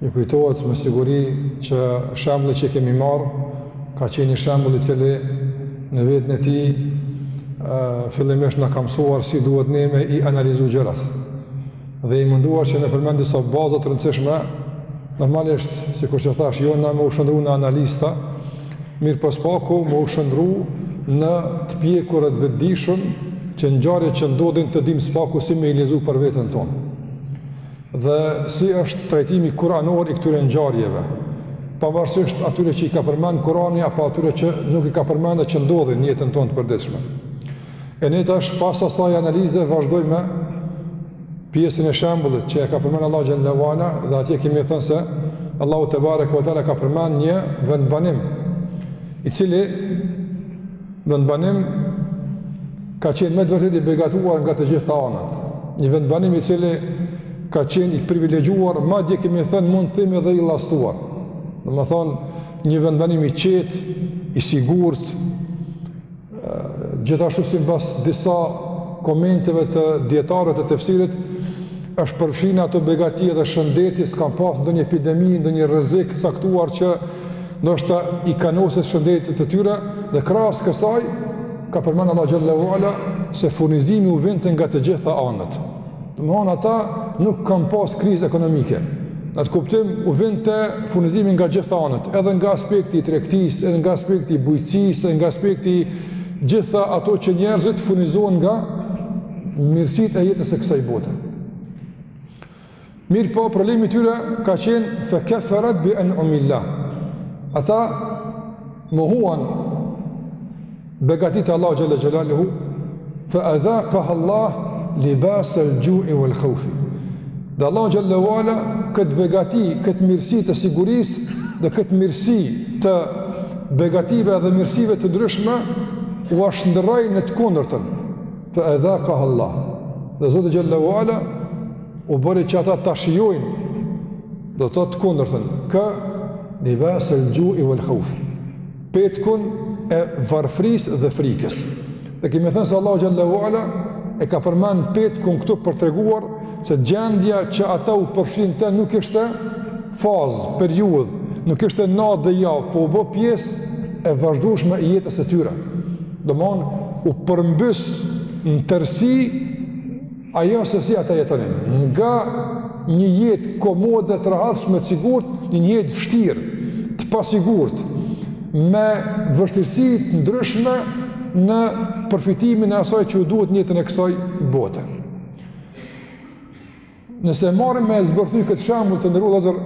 Ju kujtohet me siguri që shembulli që kemi marrë ka qenë një shembull i cili në veten e tij fillimisht na ka mësuar si duhet ne me i analizu gjërat. Dhe i munduar që në përmend disa baza të rëndësishme, normalisht, sikur që thash, jo na me u shëndru në analista, mirëpo së paku me u shëndru në të pjekur e të vetëdijshëm që ngjarjet që ndodhin të dimë së paku si me i lexu për veten tonë. Dhe si është trajtimi kuranor i këtyre ngjarjeve? Pavarësisht atyre që i ka përmend Kurani apo atyre që nuk i ka përmend e që ndodhin në jetën tonë të përditshme. E ne tash pas asaj analize vazhdojmë me pjesën e shembullit që e ka përmend Allahu xhallahu ala dhe atje kemi thënë se Allahu tebareke ve ka përmend një vendbanim i cili Vendbanim ka qenë me të vërtetë i begatuar nga të gjitha anët. Një vendbanim i cili ka qenë i privilegjuar, madje kemi thënë mund të themi edhe i llastuar. Domethënë, një vendbanim i qetë, i sigurt, gjithashtu simbas disa komenteve të dijetarëve të tefsirit, është përfshi në ato begati edhe shëndeti, s'ka pas ndonjë epidemi, ndonjë rrezik të caktuar që ndoshta i kanoset shëndetit të tyre dhe krahas kësaj ka përmend Allahu xhallahu ala se furnizimi u vinte nga të gjitha anët. Domthon ata nuk kanë pas krizë ekonomike. Në atë kuptim u vinte furnizimi nga gjitha anët, edhe nga aspekti i tregtisë, edhe nga aspekti i bujqësisë, edhe nga aspekti gjitha ato që njerëzit furnizohen nga mirësitë e jetës e kësaj bote. Mirëpo, problemi i tyre ka qenë fe keferet bi en umillah. Ata mohuan begatitë e Allahut xhelle xhelaluhu, fe edhakaha Allah libasel xhui vel haufi. Dhe Allahu xhelle ve ala këtë begati, këtë mirësi të sigurisë dhe këtë mirësi të begative dhe mirësive të ndryshme ua shndërroi në të kundërtën. Fa adhaqaha Allah. Dhe Zoti xhallahu ala u bëri që ata ta shijojnë do të thotë të kundërtën ka libas el xhui wal khauf petkun e varfrisë dhe frikës dhe kemi thënë se Allahu xhallahu ala e ka përmend petkun këtu për treguar se gjendja që ata u përfshinë në të nuk ishte fazë, periudhë, nuk ishte natë dhe javë, po u bë pjesë e vazhdueshme e jetës së tyre. Domthon u përmbys në tërësi ajo se si ata jetonin. Nga një jetë komode të rehatshme të sigurt, në një jetë të vështirë, të pasigurt, me vështirësi të ndryshme në përfitimin e asaj që u duhet në jetën e kësaj bote. Nëse e marrim me e zbërthy këtë shembull të nderuar vëllezër,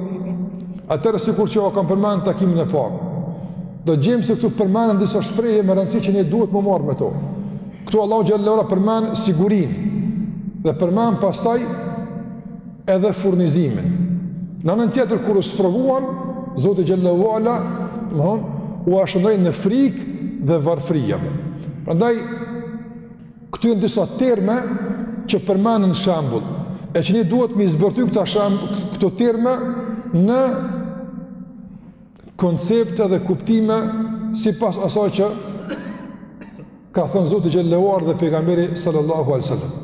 atëherë sikur që u kam përmend takimin e parë. Do të gjejmë se këtu përmenden disa shprehje me rëndësi që ne duhet me u marrë me to. Këtu Allahu xhelle ue ala përmend sigurinë dhe përmend pastaj edhe furnizimin. Në anën tjetër kur u sprovuan, Zoti xhelle ue ala, domthon, ua shndërroi në frikë dhe varfëri. Prandaj Këtu janë disa terma që përmenden në shembull, e që ne duhet me i zbërthy këta shemb këto terma në koncepte dhe kuptime sipas asaj që ka thënë Zoti xhelle ue ala dhe pejgamberi sallallahu alajhi wasallam.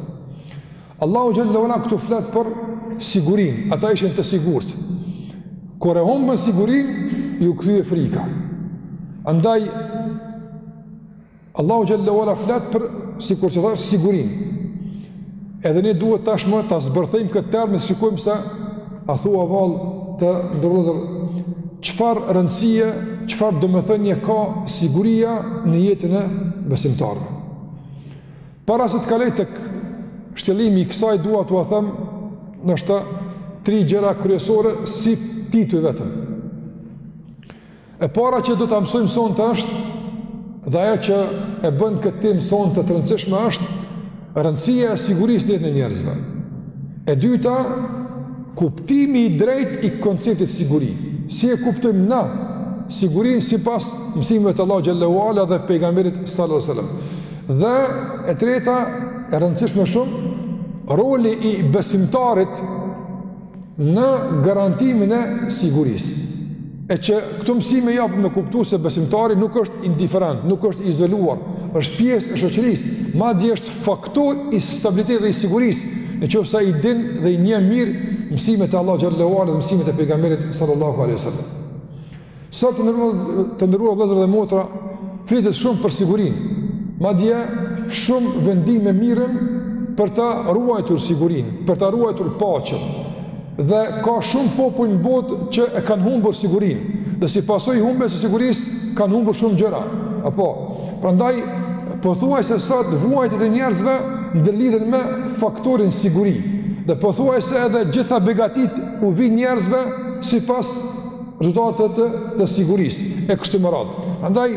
Allahu xhelle ue ala këtu flet për sigurinë, ata ishin të sigurt. Kur e humbën sigurinë, iu kthye frika. Andaj Allahu xhelle ue ala flet për sikurse thashë sigurinë. Edhe ne duhet tashmë ta zbërthejmë këtë term dhe shikojmë se a thua vallë të nderuar vëllezër çfarë rëndësie, çfarë domethënie ka siguria në jetën e besimtarëve. Para se të kaloj tek shtjellimi i kësaj dua t'ua them ndoshta tri gjëra kryesore si tituj vetëm. E para që do ta mësojmë sonte është, dhe ajo që e bën këtë temë sonte të rëndësishme është, rëndësia e sigurisë në jetën e njerëzve. E dyta, kuptimi i drejtë i konceptit siguri. Si e kuptojmë na sigurinë sipas mësimeve të Allahut xhelle ue ala dhe pejgamberit sallallahu alaihi wasallam. Dhe e treta, e rëndësishme shumë, roli i besimtarit në garantimin e sigurisë. E që këto mësime japë me kuptu se besimtari nuk është indiferent, nuk është izoluar, është pjesë e shoqërisë, madje është faktor i stabilitet dhe i sigurisë, në qoftë se i din dhe i njeh mirë mësimet e Allahut xhelle ue ala dhe mësimet e pejgamberit sallallahu alajhi wasallam. Sot të nderuar, të nderuar vëllezër dhe motra, flitet shumë për sigurinë. Madje, shumë vendime merren për ta ruajtur sigurinë, për ta ruajtur paqen. Dhe ka shumë popuj në botë që e kanë humbur sigurinë. Dhe si pasojë e humbjes së sigurisë, kanë humbur shumë gjëra. Apo, prandaj, pothuajse sot vuajtjet e njerëzve ndërlidhen me faktorin siguri. Dhe pothuajse edhe gjitha begatitë u vijnë njerëzve sipas rezultatit të sigurisë, e kështu me radhë. Andaj,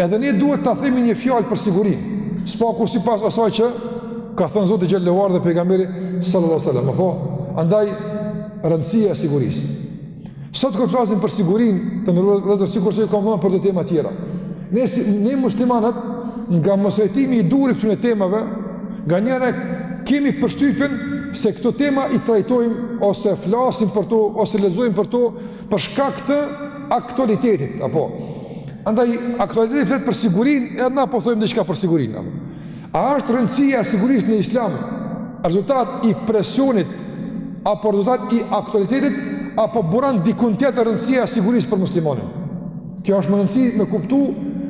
edhe ne duhet ta themi një fjalë për sigurinë, s'paku sipas asaj që ka thënë Zoti xhelle ue ala dhe pejgamberi sallallahu sallam, apo, andaj, rëndësia e sigurisë. Sot kur flasim për sigurinë të nderuar vëllezër, sikurse ju kam thënë për do tema tjera. Ne, si, ne muslimanët, nga mostrajtimi i duhur i këtyne temave, Nganjëherë kemi përshtypjen se këto tema i trajtojmë ose flasim për to ose lexojmë për to për shkak të aktualitetit apo andaj aktualiteti flet për sigurinë edhe na po thojmë diçka për sigurinë apo a është rëndësia e sigurisë në islam rezultat i presionit apo rezultat i aktualitetit apo buron dikun tjetër rëndësia e sigurisë për muslimanin kjo është me rëndësi me kuptu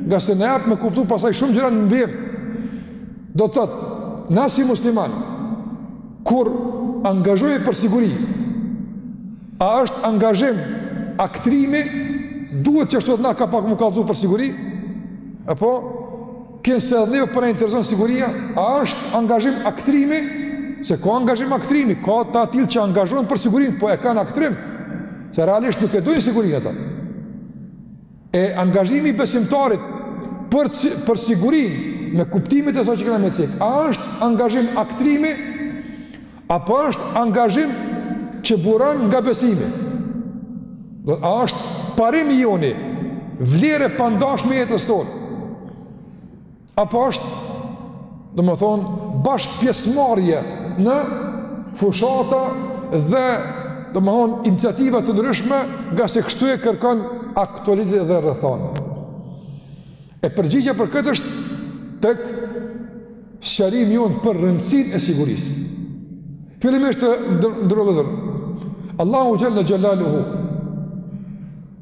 ngase na jep me kuptu pasaj shumë gjëra në mbirë Domethënë, na si muslimanë, kur angazhohmi për siguri, a është angazhim aktrimi, duhet që tash edhe na ka pak m'u kallzu për siguri, apo, kinse edhe neve po na intereson siguria, a është angazhim aktrimi, se ka angazhim aktrimi, ka të atillë që angazhohen për sigurinë, po e kanë aktrim, se realisht nuk e dojnë sigurinë ata. E angazhimi i besimtarit për për sigurinë me kuptimet e saj që kena me cekë. A është angazhim aktrimi apo është angazhim që buron nga besimi? Do a është parim i joni vlerë e pandashme e jetës tonë? Apo është, domethonë, bashkëpjesëmarrje në fushata dhe, domethonë, iniciativa të ndryshme, ngase kështu e kërkon aktualiteti dhe rrethanat. E përgjigja për këtë është tek sqarimi jonë për rëndësinë e sigurisë. Fillimisht të nderuar vëllezër, Allahu xhel-le xhelaluhu,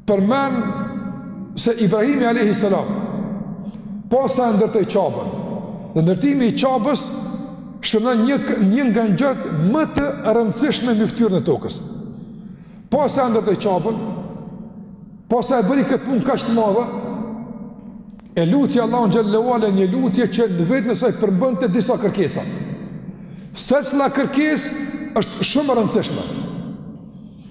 Përmend se Ibrahimi alayhi salam posa e ndërtoi Qabën. Dhe ndërtimi i Qabës shënon një një nga ngjarjet më të rëndësishme mbi fytyrën e tokës. Posa e ndërtoi Qabën, posa e bëri këtë punë kaq të madhe, e luti Allahun xhel-le ue ala një lutje që në vetën e saj përmbante disa kërkesa. Secila kërkesë është shumë e rëndësishme.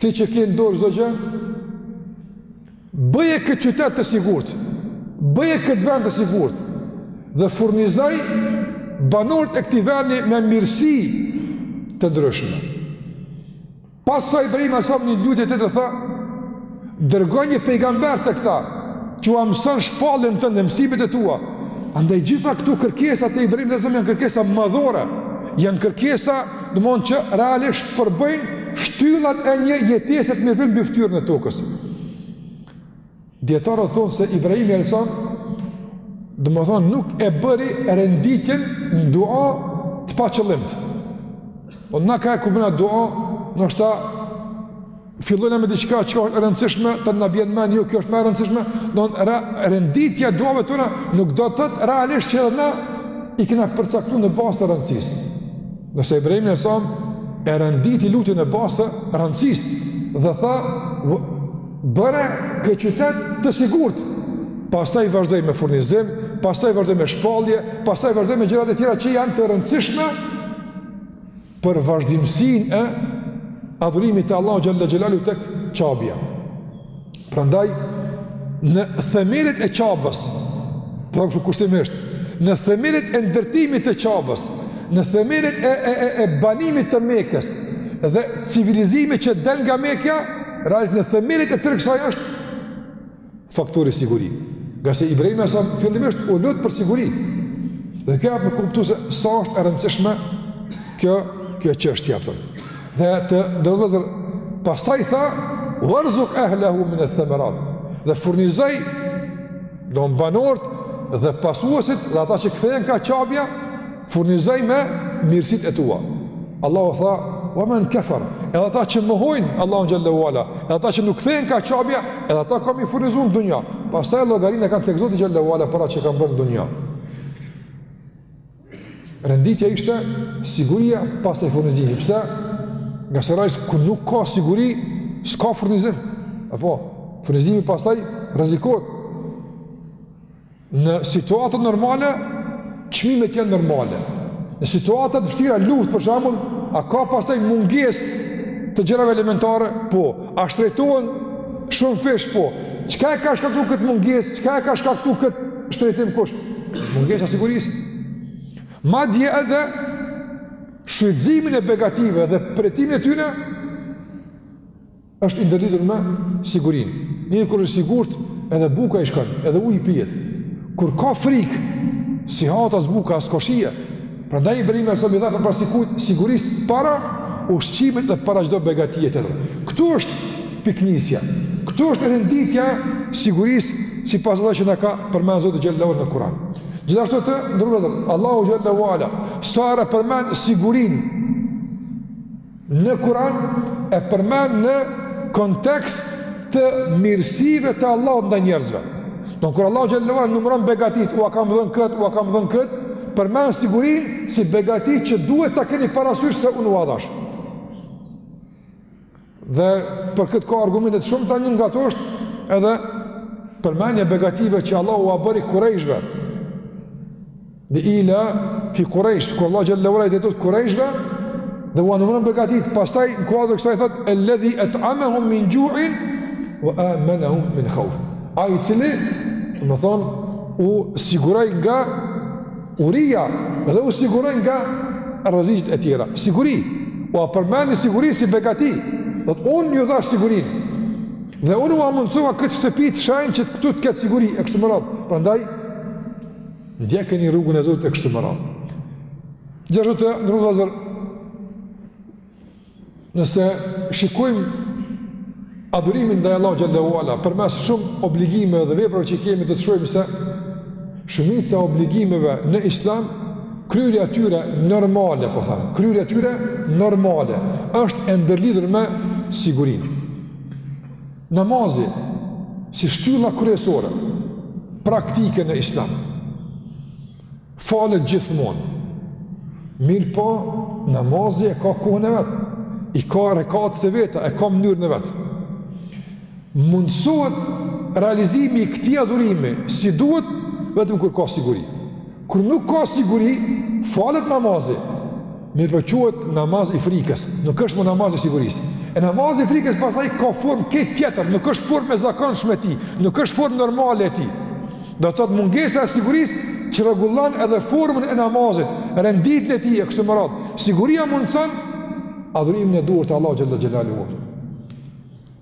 Ti që ke në dorë çdo gjë, bëje këtë qytet të sigurt, bëje këtë vend të sigurt, dhe furnizoji banorët e këtij vendi me mirësi të ndryshme. Pasaj Ibrahimi alejhi selam në lutjen tjetër tha, Dërgo një pejgamber te këta, që ua mëson shpalljen tënde, mësimet e tua. Andaj gjitha këto kërkesa të Ibrahimit alejhi selam janë kërkesa madhore, janë kërkesa domethonë që realisht përbëjnë shtyllat e një jetese të mirëfilltë mbi fytyrën e tokës. Dijetarët thonë se Ibrahimi alejhi selam, domethonë nuk e bëri renditjen në dua të paqëllimtë. O po na ka e kur bëjna dua, ndoshta fillojna me diçka që është e rëndësishme, të na bjen n'mend, jo kjo është ma e rëndësishme, don, renditja e duave tona nuk do të thotë realisht që edhe na i kena përcaktu në bazë të rëndësisë. Nëse Ibrahimi a.s. e renditi lutjen në bazë të rëndësisë dhe tha bëre këtë qytet të sigurt. Pastaj vazhdoi me furnizim, pastaj vazhdoi me shpallje, pastaj vazhdoi me gjërat e tjera që janë të rëndësishme për vazhdimësinë e adhurimit të Allahu xhalla xhelalu tek Qabja. Prandaj në themelet e Qabes, pra kështu kushtimisht, në themelet e ndërtimit të Qabes, në themelet e e e, e banimit të Mekës dhe civilizimit që del nga Mekja, realisht në themelet e tërë kësaj është faktori siguri. Ngase Ibrahimi a.s. fillimisht u lut për siguri. Dhe kjo jep për kuptu se sa është e rëndësishme kjo, kjo që është jap tonë. Dhe të nderuar vëllezër, pastaj tha, uerzuk ehlehu minethemerat. Dhe furnizoji, don banorët dhe pasuesit dhe ata që kthehen ka Qabja, furnizoji me mirësitë e tua. Allahu tha, ve men kefer, edhe ata që mohojnë Allahun xhel-le ue ala, edhe ata që nuk kthehen ka Qabja, edhe ata kam me i furnizu në dunja. Pastaj llogarinë e kanë tek Zoti xhel-le ue ala për atë çka kanë bërë në dunja. Renditja ishte siguria, pastaj furnizimi. Pse? Ngase realisht, kur nuk ka siguri, s'ka furnizim. Apo, furnizimi pastaj rrezikohet. Në situata normale, çmimet janë normale. Në situata të vështira, luftë për shembull, a ka pastaj mungesë të gjërave elementare? Po. A shtrejtohen shumëfish? Po. Çka e ka shkaktu këtë mungesë? Çka e ka shkaktu këtë shtrejtim kush? Mungesa e sigurisë. Madje edhe shfrytëzimin e begative dhe përjetimin e tyne, është i ndërlidhur me sigurinë. Njeri kur është i sigurt, edhe buka i shkon, edhe uji i pihet. Kur ka frikë, s'i hahet as buka, as ka shije. Prandaj Ibrahimi a.s. i dha përparësi kujt sigurisë para ushqimit dhe para çdo begatie tjetër. Ktu është pikënisja. Ktu është renditja e sigurisë sipas asaj që na ka përmend Zoti xhallahu në Kur'an. Gjithashtu të nderuar vëllezër Allahu xhallahu ala sa ra përmend sigurinë në Kur'an e përmend në kontekst të mirësive të Allahut ndaj njerëzve. Don kur Allahu xhallahu ala numëron begatitë, ua kam dhënë këtë, ua kam dhënë këtë, përmend sigurinë si begati që duhet ta keni parasysh se unë ua dhash. Dhe për këtë ka argumente të shumta një nga to është edhe përmendja e begative që Allahu ua bëri kurejshve. Li ila fi Quraysh, kur Allahu xhallahu ala i drejtohet Qurayshve dhe ua numëron begatitë. Pastaj në kuadër të kësaj thotë alladhi at'amahum min ju'in wa amanahum min khawf. Ai i cili, domethënë, u siguroi nga uria dhe u siguroi nga rreziqet e tjera. Siguri, ua përmendi sigurinë si begati. Thotë unë ju dhashë sigurinë. Dhe unë ua mundësova këtë shtëpi të shenjtë që këtu të ketë siguri e kështu me radhë. Prandaj, ndjekeni rrugën e Zotit e kështu me radhë. Gjithashtu të nderuar vëllezër, nëse shikojmë adhurimin ndaj Allahut xhallahu ala, përmes shumë obligimeve dhe veprave që kemi do të shohim se, shumica e obligimeve në islam, kryerja e tyre normale, po them, kryerja e tyre normale, është e ndërlidhër me sigurinë. Namazi, si shtylla kryesore, praktike në islam, falet gjithmonë, mirëpo namazi e ka kohën e vet, i ka rekatet e veta, e ka mënyrën e vet. Mundësohet realizimi i këtij adhurimi, si duhet, vetëm kur ka siguri. Kur nuk ka siguri, falet namazi. Mirëpo quhet namaz i frikës, nuk është më namaz i sigurisë. E namazi i frikës pastaj ka formë krejt tjetër, nuk është formë e zakonshme e tij, nuk është formë normale e tij. Do të thotë mungesa e sigurisë çrregullon edhe formën e namazit, renditjen e tij e kështu me radhë. Siguria mundëson adhurimin e duhur të Allahut xhelle xhelaluhu.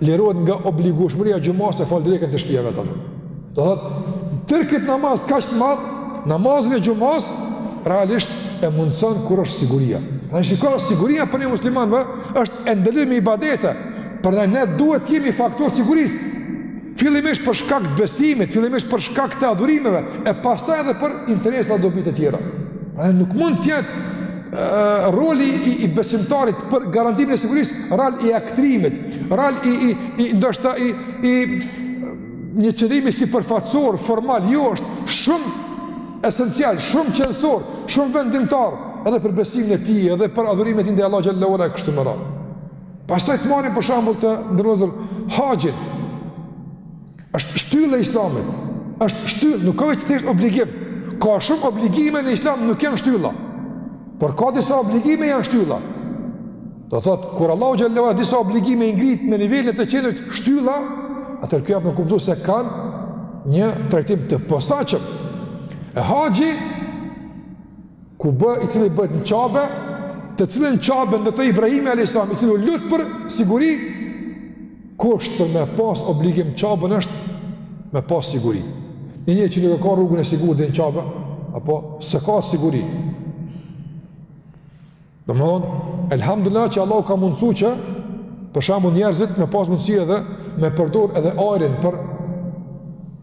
Lirohet nga obligueshmëria e xhumasë e fal drekën te shtëpia e vet. Do thotë, tërë këtë namaz kaq të madh, namazin e xhumasë realisht e mundëson kur është siguria. A e shikon siguria për një musliman, va, është e ndërlidhme me ibadete. Prandaj ne duhet të jemi faktor i sigurisë. Fillimisht për shkak të besimit, fillimisht për shkak të adhurimeve, e pastaj edhe për interesa e dobi të tjera. Pra nuk mund të jetë roli i, i besimtarit për garantimin e sigurisë, rol i aktrimit, rol i i i ndoshta i i një qëndrimi sipërfaqësor formal jo është shumë esencial, shumë qenësor, shumë vendimtar edhe për besimin e tij, edhe për adhurimin e tij ndaj Allahut xhallahu ala e kështu me radhë. Pastaj të marrim për shembull të nderuar vëllezër haxhin. Është shtylla e islamit. Është shtyllë, nuk a veç thjesht obligim. Ka shumë obligime në islam nuk janë shtylla. Por ka disa obligime janë shtylla. Do thotë kur Allahu xhallahu ala disa obligime i ngrit në nivelin e të qenit shtylla, atëherë kjo jep me kuptu se kanë një trajtim të posaçëm. E haxhi ku bë i cili bëhet në Qabe, të cilën Qabe e ndërtoi Ibrahimi a.s. i cili u lut për siguri, kusht për me pas obligim Qaben është me pas siguri. Një njeri që nuk e ka rrugën e sigurt deri në Qabe, apo s'e ka siguri. Domethënë, elhamdulilah që Allahu ka mundësu që, për shembull njerëzit me pas mundësi edhe me përdor edhe ajrin për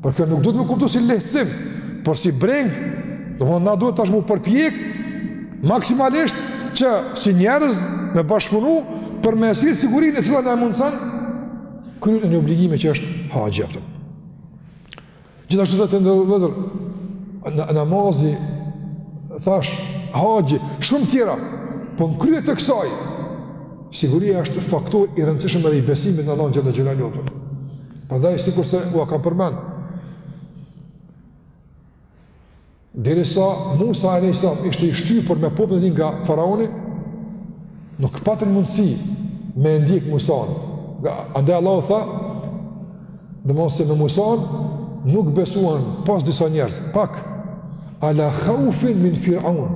Por kjo nuk duhet me kuptu si lehtësim, por si brengë, domethënë na duhet tash me u përpjek, maksimalisht që si njerëz me bashkëpunu për me e sjell sigurinë e cila na e mundëson kryerjen e një obligimi që është haxhi, apo. Gjithashtu të nderuar vëllezër, namazi, thash, haxhi, shumë tjera, po në krye të kësaj, siguria është faktor i rëndësishëm edhe i besimit në Allahun xhele xhelaluhu Prandaj sikurse ua kam përmend. Derisa Musa alejhi selam ishte i shtypur me popullin e tij nga faraoni, nuk patën mundësi me e ndjek Musan. Andaj Allahu tha, domethënë se me Musan nuk besuan pos disa njerëz, pak Ala khaufin min Firaun,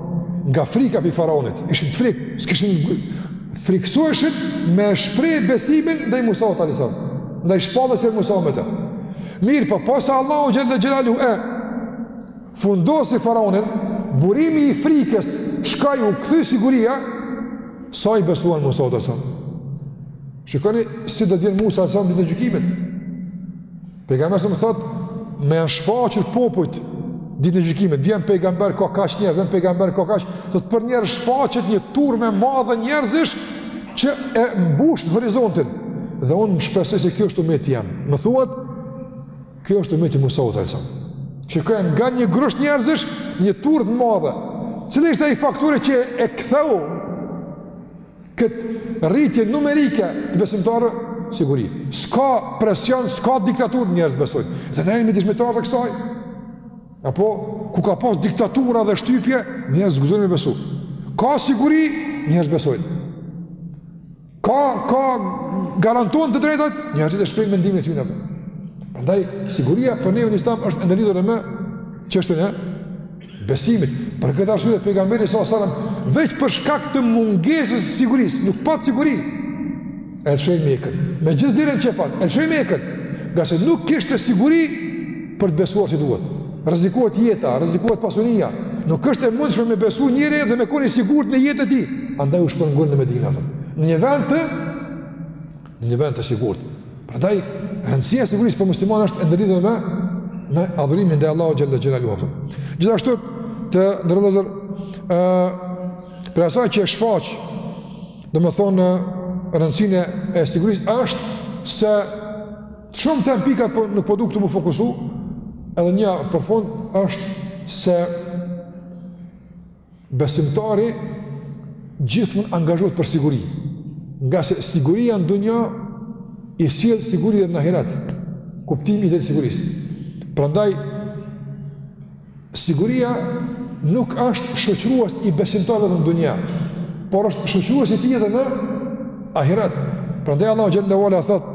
nga frika prej faraonit, ishin të frikë, s'kishin frikësoheshin me shpreh besimin ndaj Musait alejhi selam, ndaj shpalljes së Musait me të. Mirëpo, posa Allahu xhele xhelaluhu e fundosi faraonin, burimi i frikës, shkaj u kthy siguria, sa i besuan Musait alejhi selam. Shikoni, si do vjen Musa alejhi selam ditën e gjykimit. Pejgamberi ynë thotë, më janë shfaqur popujt ditën e gjykimit, vjen pejgamber ka kaq njerëz, vjen pejgamber ka kaq, thotë përnjëherë shfaqet një turmë e madhe njerëzish që e mbush horizontin. Dhe unë më shpresoj se kjo është umeti jem. Më thuhet, kjo është umeti i Musait alejhi selam. Shikoni nga një grusht njerëzish, një turmë e madhe. Cili ishte ai faktor që e ktheu këtë rritje numerike të besimtarëve, siguri. S'ka presion, s'ka diktaturë njerëz besojnë. Dhe ne jemi dëshmitarë të kësaj. Apo ku ka pas diktatura dhe shtypje, njerëz s'guxojnë me besu. Ka siguri, njerëz besojnë. Ka ka garanton të drejtat, njerëzit e shprehin mendimin e tyre. Prandaj siguria për ne në Islam është ndërlidhur me çështjen e Besimit. Për këtë arsye edhe pejgamberi a.s., veç për shkak të mungesës së sigurisë, nuk pat siguri, e lëshoi Mekën. Me gjithë vlerën që e pat, e lëshoi Mekën. Ngase nuk kishte siguri për të besuar si duhet. Rrezikohet jeta, rrezikohet pasunia. Nuk është e mundshme me besu njeri dhe me kon i sigurt në jetën e tij. Andaj u shpërngul në Medina. Në një vend të në një vend të sigurt. Prandaj rëndësia e sigurisë për muslimanë është e ndërlidhur me me adhurimin ndaj Allahut xhalla xhelaluhu. Gjithashtu të nderuar vëllezër prej asaj që e shfaq, domethënë rëndësinë e sigurisë është se shumë të pika po nuk po du te to m'u fokusu, edhe një për fund është se besimtari gjithmonë angazhohet për siguri. Nga se siguria në dunja i sjell siguri edhe në ahiret. Kuptimi i sigurisë. Prandaj siguria nuk është shoqërues i besimtarëve në dunja, por është shoqërues i tij edhe në ahiret. Prandaj Allahu xhelle ue ala thotë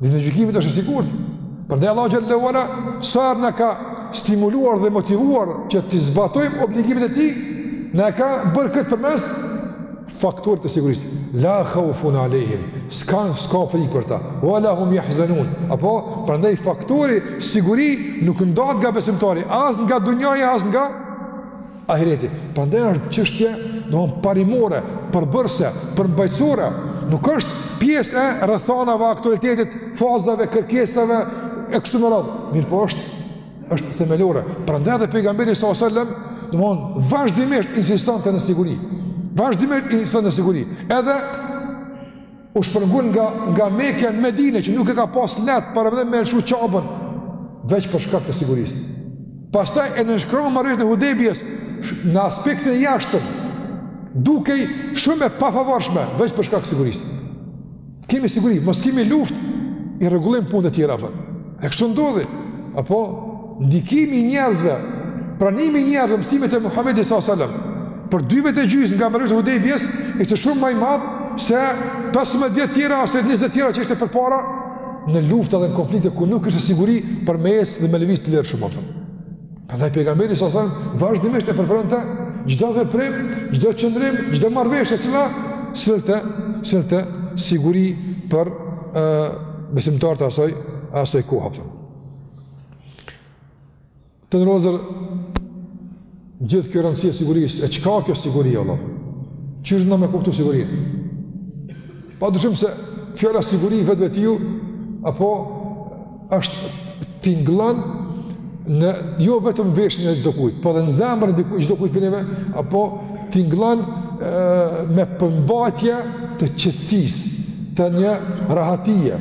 Ditën e gjykimit është e sigurt. Prandaj Allahu xhelle ue ala sa herë na ka stimuluar dhe motivuar që t'i zbatojmë obligimet e tij, na e ka bërë këtë përmes faktorit të sigurisë. La khawfun alejhim, s'kan s'ka frikë për ta. Wala hum yahzanun. Apo prandaj faktori siguri nuk ndahet nga besimtari, as nga dunjaja, as nga Ahireti. Prandaj është çështje, domthon parimore, përbërëse, përmbajtësore, nuk është pjesë e rrethanave aktualitetit, fazave, kërkesave e kështu me radhë. Mirpo është është themelore. Prandaj edhe pejgamberi alejhi selam, domthon vazhdimisht insistonte në siguri. Vazhdimisht insistonte në siguri. Edhe u shpërngul nga nga Mekja në Medinë që nuk e ka pas lehtë paramendo me lëshu Qabën veç për shkak të sigurisë. Pastaj e nënshkruan marrëveshjen e Hudejbijes në aspektin e jashtëm, dukej shumë e pafavorshme veç për shkak të sigurisë. Kemi siguri, mos kemi luftë i rregullojmë punët e tjera apo. E kështu ndodhi. Apo Ndikimi i njerëzve, pranimi i njerëzve mësimet e Muhamedit sallallahu alajhi wasallam për dy vjet e gjysmë nga marrëveshja e Hudejbijes ishte shumë më i madh se 15 vjet tjera ose 20 tjera që ishte përpara në lufta dhe në konflikte ku nuk ishte siguri për me ecë dhe me lëviz të lirshëm apo. Prandaj pejgamberi sallallahu alajhi wasallam vazhdimisht e preferonte çdo veprim, çdo qëndrim, çdo marrëveshje e cila sillte, sillte siguri për ë besimtarët e asaj asaj kohë. Të nderuar vëllezër, gjithë kjo rëndësi e sigurisë, e çka kjo siguri, Allah? Qysh na me kuptu siguri? Pa dyshim se fjala siguri vetvetiu, apo është tingëllon në jo vetëm veshin e çdokujt, po edhe në zemrën e çdokujt prej neve, apo tingëllon me përmbajtje të qetësisë, të një rahatie,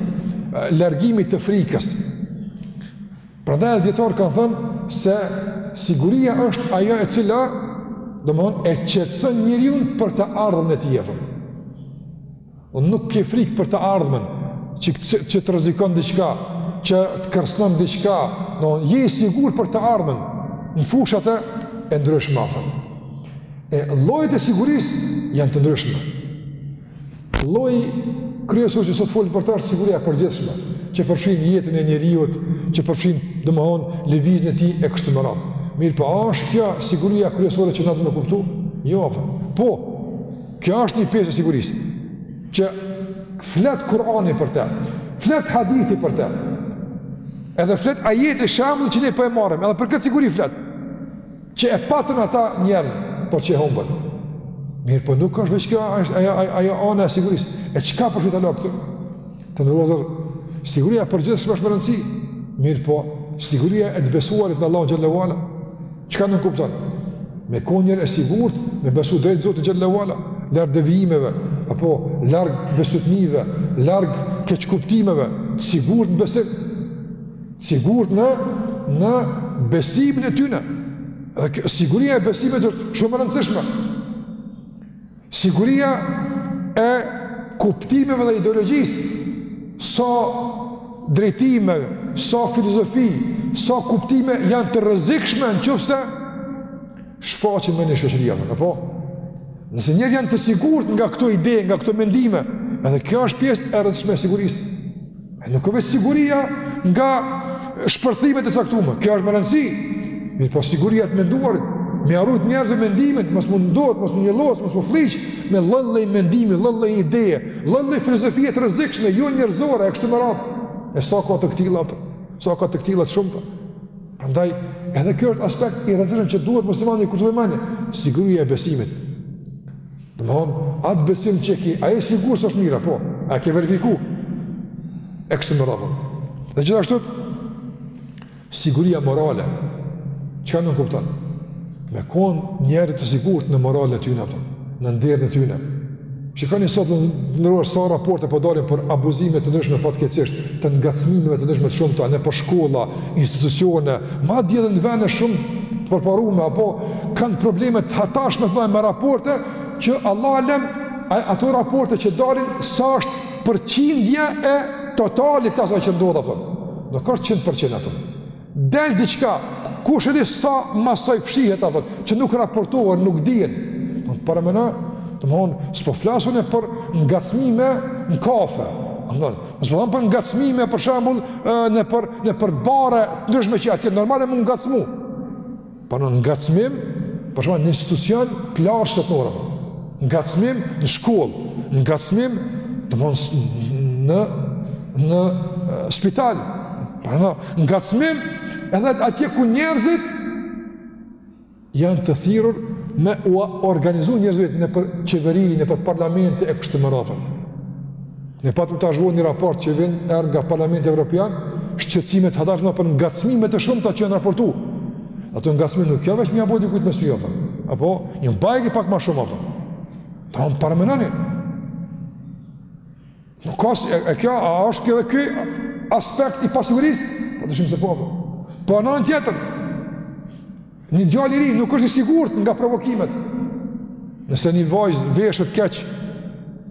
largimit të frikës. Prandaj edhe dijetarët kanë thënë se siguria është ajo e cila domethënë e qetëson njeriun për të ardhmen e tij. O nuk ke frikë për të ardhmen që, që, që të rrezikon diçka, që të kërcnon diçka, domethënë je i sigurt për të ardhmen në fushat e ndryshme aftën. E llojet e sigurisë janë të ndryshme. Lloji kryesor që sot folet për të është siguria e përgjithshme, që përfshin jetën e njeriut, që përfshin domthon lëvizjen e tij e kështu me radhë. Mirëpo a është kjo siguria kryesore që na duhet me kuptu? Jo, apo. Po. Kjo është një pjesë e sigurisë që flet Kur'ani për të. Flet hadithi për të. Edhe flet ajeti shembull që ne po e marrim, edhe për këtë siguri flet. Që e patën ata njerëz, por që e humbën. Mirëpo nuk është veç kjo, është ajo ajo ajo ana e sigurisë. E çka përfshihet aty këtu? Të nderuar, siguria e përgjithshme është me rëndësi. Mirëpo siguria e të besuarit në Allah xhelle ue ala. Çka nënkupton? Me kon njeri i sigurt, me besu drejt Zotin xhelle ue ala, larg devijimeve, apo larg bestytnive, larg keqkuptimeve, sigurt në besim. Sigurt në në besimin e tyre. Dhe siguria e besimit është shumë e rëndësishme. Siguria e kuptimeve dhe ideologjisë sa drejtime, sa filozofi, sa kuptime janë të rrezikshme nqoftëse shfaqen në një shoqëri apo apo nëse njerët janë të sigurt nga këto ide, nga këto mendime, edhe kjo është pjesë e rëndësishme e sigurisë. E nuk është veç siguria nga shpërthimet e caktuara. Kjo është me rëndësi. Mirëpo siguria e të menduarit, me ia rujt njerëzve mendimin, mos m'u ndot, mos m'u njollos, mos m'u fliq, me lloj-lloj mendimi, lloj-lloj ideje, lloj-lloj filozofie të rrezikshme, jo njerëzore, e kështu me radhë. E sa ka të këtilla, sa ka të këtilla të shumta. Prandaj, edhe kjo është aspekt i rëndësishëm që duhet muslimani me kuptu, pra dmth, siguria e besimit. Domethënë, atë besim që e ki, a je i sigurt se është mirë, po, a e ke verifiku? E kështu me radhë. Dhe gjithashtu, siguria morale, çka nënkupton? Me kon njerët të sigurt në moralin e tyre apo në nderin e tyre. Shikoni sot të nderuar sa raporte po dalin për abuzime të ndryshme fatkeqësisht, të ngacmimeve të ndryshme të shumta nëpër shkolla, institucione, madje edhe në vende shumë të përparuara apo kanë probleme të hatashme të me raporte që Allahu alem ato raporte që dalin sa është përqindja e totalit të asaj që ndodh apo. Nuk është 100% ato. Del diçka, kush e di sa mosoj fshihet apo që nuk raportohen, nuk dihen. Ta paramenoni, domethënë, s'po flas une për ngacmime në kafe. apo, s'po thom për ngacmime për shembull nëpër, nëpër bare, ndryshme që atje normal mun ngacmu. Po ngacmim, për shembull në institucion të lartë shtetnor. Ngacmim në shkollë, ngacmim domethënë në në spital. Pra ngacmim edhe atje ku njerëzit janë të thirrur me u organizu njerëzit nëpër qeveri, nëpër parlamente e kështu me radhë. Ne patëm tash vonë një raport që vjen era nga Parlamenti Evropian, shqetësimet hata për ngacmimet e shumta që janë raportu. Ato ngacmime nuk ka veç me ia bo dikujt me sy apo, apo me ngajt pak ma shumë, apo. Ta paramenoni. Nuk ka, e, e kjo, a është edhe ky aspekt i pasigurisë? Pa dyshim se po. Po n'anën tjetër. Një djalë i ri nuk është i sigurt nga provokimet. Nëse një vajzë veshet keq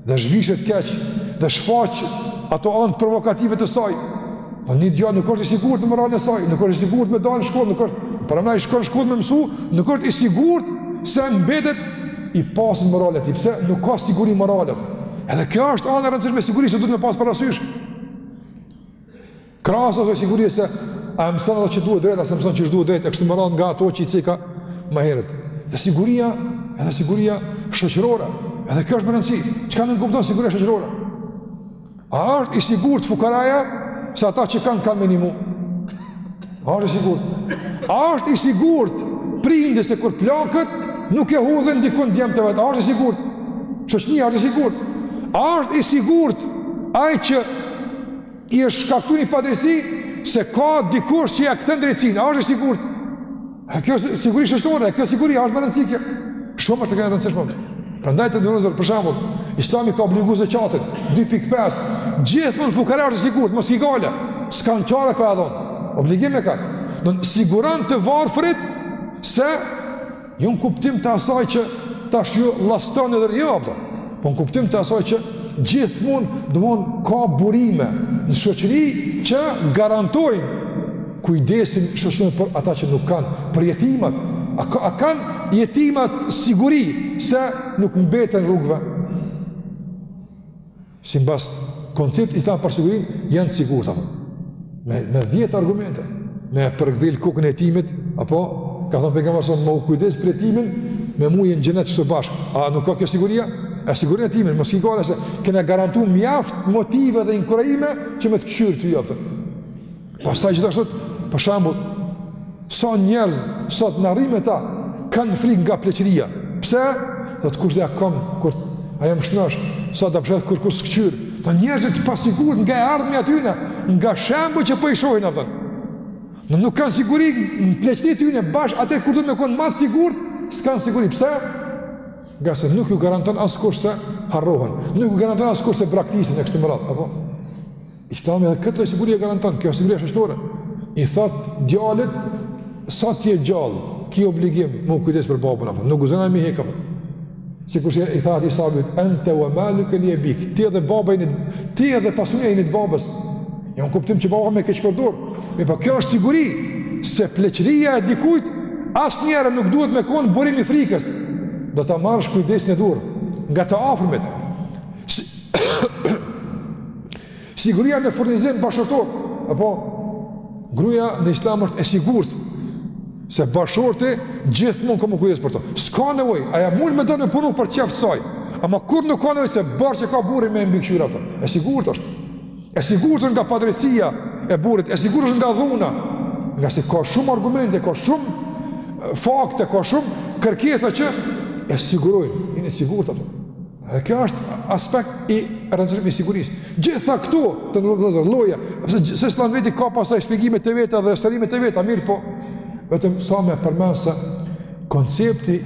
dhe zhvishet keq dhe shfaq ato anë provokative të saj, po një djalë nuk është i sigurt në moralin e saj, nuk është i sigurt me dalë në shkollë, nuk është prandaj shkon shkollë me mësu, nuk është i sigurt se mbetet i pastër morali i tij, pse nuk ka siguri morale. Edhe kjo është anë e rëndësishme e sigurisë që duhet me pas parasysh. Krahas asaj sigurie se a mëson ato që duhet drejt, a mëson që s'duhet drejt, e kështu me radhë nga ato që i ceka më herët. Dhe siguria, edhe siguria shoqërore, edhe kjo është me rëndësi. Çka nënkupton siguria shoqërore? A është i sigurt fukaraja se ata që kanë kanë me i nimu? A është i sigurt? A është i sigurt prindi se kur plaket nuk e hudhin dikun djemtë e vet? A është i sigurt? Shoqnia, a është i sigurt? A është i sigurt ai që I është shkaktu një padrejtësi se ka dikush që ia kthen drejtësinë, a është i sigurt? E kjo siguri shoqnore, e kjo siguri, a është me rëndësi kjo? Shumë është kjo e rëndësishme. Prandaj të nderuar, për shambull, islami ka obligu zeqatin, 2.5, gjithmonë fukara është i sigurt, mos ki gajle, s'kanë qare pa e dhonë, obligim e kanë. I siguron të varfrit, se Jo në kuptim të asaj që tash ju llaston edhe jo, apo. Po në kuptim të asaj që gjithmonë domethonë ka burime në shoqëri që garantojnë kujdesin shoqëror për ata që nuk kanë për jetimat. A, ka, a kanë jetimat siguri se nuk mbeten rrugëve? Sipas konceptit islam për sigurinë janë të sigurta. Me me 10 argumente, me e përkdhel kokën e jetimit, apo ka thënë pejgamberi salam: me u kujdes për jetimin, me mu në xhenet qeshtu bashkë. A nuk ka kjo siguria? E siguron jetimin, mos ki gajle se kena garantu mjaft motive dhe inkurajime që me të kqyr ty, apo. Pastaj gjithashtu, për shembull, sa njerëz sot n'rrimt ta kanë frikë nga pleqëria. Pse? Thotë kush di a kam, kur a jam shnosh, sa të pleqet kurkush s'këqyr. Po njerëzit të pasigurt nga e ardhmja tyne, nga shembujt që po i shohin atje. Ë nuk kanë siguri në pleqëri t'yne, bash atë kur du me konë ma të sigurt, s'kanë siguri. Pse? Ngase nuk ju garanton askush se harrohen, nuk ju garanton askush se braktisen e kështu me radhë. Apo? Islami edhe këtë siguri e garanton, kjo siguria shoqnore. I thot djalit, sa ti je gjallë, ki obligim m'u kujdes për babën apo. Nuk guxon me hekë. Sikurse i tha atij sahabit, "Ente ue maluke li ebik." Ti edhe baba jeni, ti edhe pasuria jeni të babës. Jo n'kuptim që baba me keqpërdor. Mirëpo kjo është siguri se pleqëria e dikujt asnjëherë nuk duhet me kon burim i frikës. Do ta marrësh kujdesin e duhur nga të afërmit. Siguria në furnizim bashkëshortor, apo gruaja në islam është e sigurt se bashkëshorti gjithmonë ka m'u kujdes për to. S'ka nevojë, ajo mundet, do me punu për qejf të saj. Ama kurrë nuk ka nevojë se borxh e ka burri me mbikëqyr ato. E sigurt është. E sigurt është nga padrejtësia e burrit, e sigurt është nga dhuna. Ngase ka shumë argumente, ka shumë fakte, ka shumë kërkesa që e sigurojnë, e bëjnë të sigurt ato. Dhe kjo është aspekt i rëndësishëm i sigurisë. Gjitha këto të nderuar vllazën lloje, se secila n'veti ka pasaj shpjegimet e veta dhe sqarimet e veta, mirëpo vetëm sa me përmend se koncepti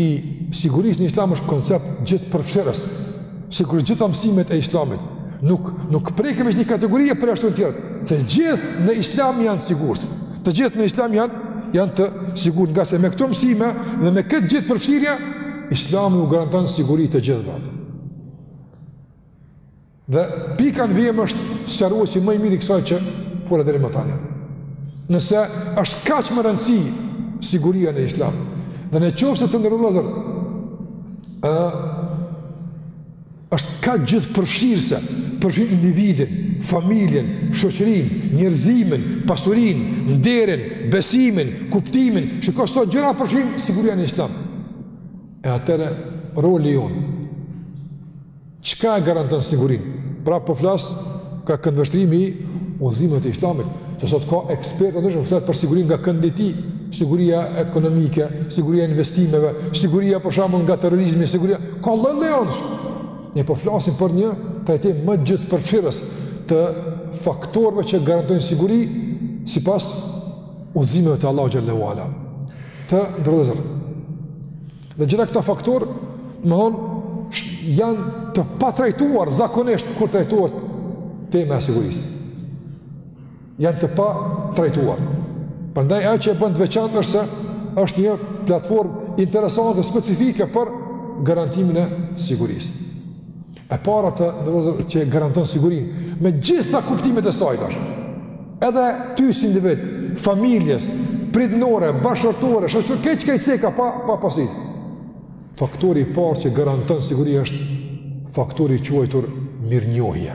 i sigurisë në Islam është koncept gjithëpërfshirës. Sikur gjitha mësimet e Islamit nuk nuk prekin veç një kategori e përjashtojnë të tjerët. Të gjithë në Islam janë të sigurt. Të gjithë në Islam janë janë të sigurt, ngase me këto mësime dhe me këtë gjithëpërfshirje Islami u garanton siguri të gjithëve. Dhe pika në vijim është sqaruesi më i mirë i kësaj që fola deri më tani. Nëse është kaq me rëndësi siguria në islam, dhe në qoftë se të nderuar vëllezër, është kaq gjithëpërfshirëse, përfshin individin, familjen, shoqërinë, njerëzimin, pasurinë, nderin, besimin, kuptimin, çka s'po gjëra përfshin siguria në islam. E atëherë, roli jonë, çka e garanton sigurinë? Pra po flas, ka këndvështrimi i udhëzimeve të islamit, se sot ka ekspertë të ndryshëm, flet për sigurinë nga këndi i tij, siguria ekonomike, siguria e investimeve, siguria për shembull nga terrorizmi, siguria, Ka lloj lloj anësh. Ne po flasim për një trajtim më gjithëpërfshirës të faktorëve që garantojnë siguri sipas udhëzimeve të Allahut xhel-le ue ala. Të nderuar vëllezër. Dhe gjitha këta faktorë, domethonë, janë të patrajtuar zakonisht kur trajtohet tema e sigurisë. janë të patrajtuar. Prandaj ajo që e bën të veçantë është se është një platformë interesante specifike për garantimin e sigurisë. E para të nderuar vëllezër që garanton sigurinë me gjitha kuptimet e saj tash. Edhe ty si individ, familjes, prindërore, bashkëshortore, shoqë keç keç se ka pa pa pasit. Faktori i parë që garanton siguri është faktori i quajtur mirënjohje.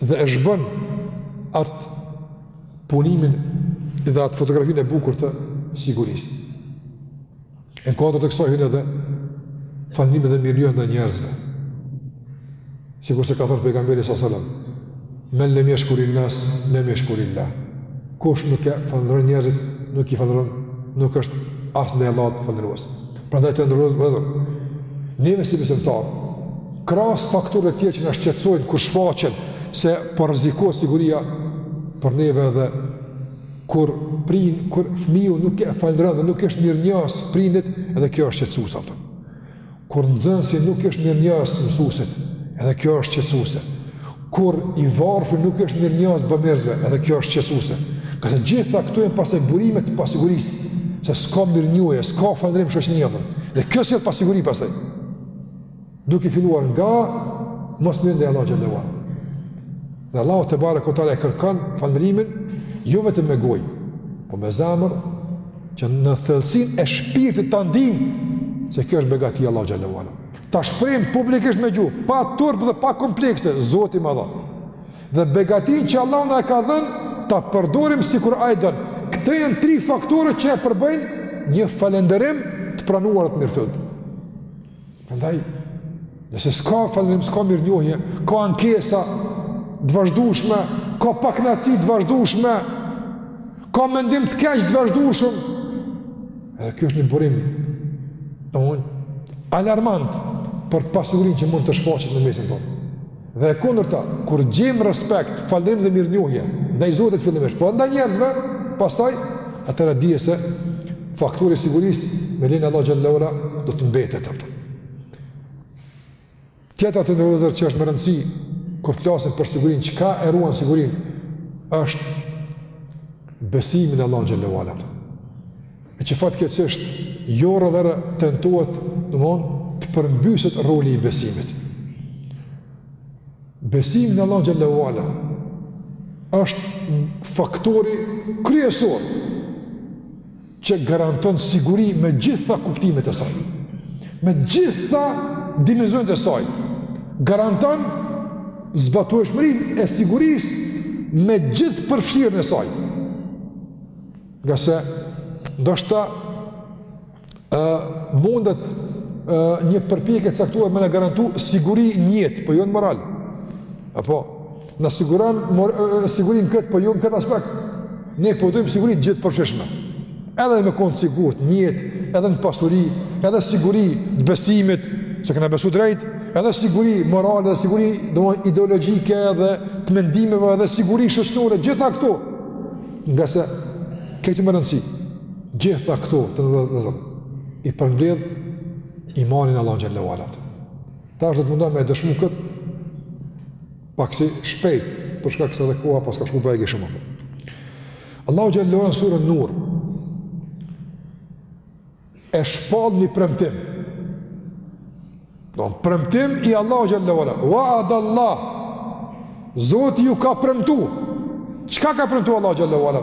dhe e zhbën atë punimin dhe atë fotografinë e bukur të sigurisë. Në kuadër të kësaj hyn edhe falënderimi dhe mirënjohja ndaj njerëzve. Sikurse ka thënë pejgamberi salallahu alejhi ve selem, "Men lem jeshkurin-nas, lem jeshkuril-lah." Kush nuk e falënderon njerëzit, nuk i falënderon, nuk është as ndaj Allahut falënderues. Prandaj të nderuar vëllezër, neve si besimtarë, krahas faktorëve tjerë që na shqetësojnë kur shfaqen se po rrezikohet siguria për neve edhe kur, prin, kur fmiu nuk e falënderon dhe nuk është mirënjohës prindit edhe kjo është shqetësuese apo. Kur nxënësi nuk është mirënjohës mësuesit edhe kjo është shqetësuese. Kur i varfri nuk është mirënjohës bamirësve, edhe kjo është shqetësuese. Ka të gjitha këto janë pastaj burime të pasigurisë, se s'ka mirënjohje, s'ka falënderim shoqëria apo. Dhe kjo sjell pasiguri pastaj. Duke filluar nga mosmirënjohja ndaj Allahut xhele ve ala. Dhe Allahu tebareke ve teala kërkon falënderimin jo vetëm me gojë, por me zemër që në thellësinë e shpirtit ta ndijmë se kjo është begati e Allahut xhele ve ala. Ta shprehim publikisht me gjuhë, pa turp dhe pa komplekse, Zoti ma dha. Dhe begatinë që Allahu na e ka dhënë, ta përdorim sikur ai don. Këta janë tri faktorë që e përbëjnë një falënderim të pranuar të mirëfilltë. Prandaj, nëse s'ka falënderim, s'ka mirënjohje, ka ankesa të vazhdushme, ka pakënaqësi të vazhdushme, ka mendim të keq të vazhdueshëm, Edhe kjo është një burim domethënë alarmant për pasigurinë që mund të shfaqet në mesin tonë. Dhe e kundërta, kur gjejmë respekt, falënderim dhe mirënjohje, ndaj Zotit fillimisht, po ndaj njerëzve, pastaj, atëherë dije se faktori i sigurisë me lejen e Allahut xhele ve ala do të mbetet apo. Tjetra të nderuar vëllezër që është me rëndësi, kur flasim për sigurinë, çka e ruan sigurinë, është besimi në Allahun xhele ve ala. E që fatkeqësisht, jo rrallëherë tentohet domethënë, të përmbyset roli i besimit. Besimi në Allahun xhele ve ala, është faktori kryesor që garanton siguri me gjitha kuptimet e saj, me gjitha dimensionet e saj, garanton zbatueshmërinë e sigurisë me gjithë përfshirën e saj. Ngase, ndoshta uh, mundet uh, një përpjekje e caktuar me na garantu siguri n'jetë, po jo në moral. Apo, Na siguron, mor, sigurinë në këtë, po jo në këtë aspekt. Ne po dojmë siguri gjithëpërfshirëse. Edhe me konë sigurt, n'jetë, edhe në pasuri, edhe siguri t'besimit, se kena besu drejt, edhe siguri morale, edhe siguri doma, ideologjike, edhe të mendimeve, edhe siguri shoqnore, gjitha këto. Ngase, këtu me rëndësi, gjitha këto të në dhe dhe dhe i përmbledh imani n'Allahun xhelle ue ala. Tash do të mundohem me e dëshmu kët pak si shpejt, për shkak se edhe koha paska shku bajagi shumë. Allahu xhelle ue ala n'suren Nur. E shpall një premtim. O premtim i Allahut xhelle ue ala. Wa adallah. Zoti ju ka premtu. Çka ka premtu Allahu xhelle ue ala?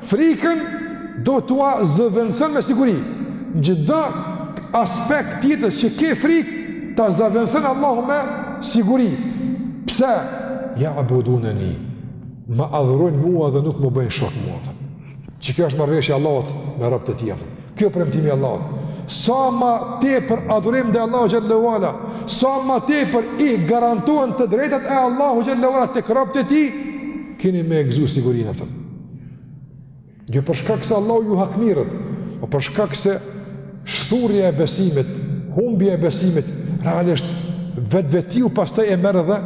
Frikën do t'ua zëvendëson me siguri. Në çdo aspekt të jetës që ke frikë, ta zëvendëson Allahu me siguri. Pse? Jabuduneni. Më adhurojnë mua dhe nuk më bëjnë shok mua. Që kjo është marrëveshja e Allahut me robët e tij. Kjo premtimi i Allahut. Sa ma tepër adhurim ndaj Allahut xhelle ue ala, sa ma tepër i garantohen të drejtat e Allahut xhelle ue ala tek robët e tij, kini me e gëzu sigurinë e tëmë. Gjë jo, për shkak se Allahu ju hakmirret, o po për shkak se shthurja e besimit, humbja e besimit, realisht vetvetiu pastaj e merr edhe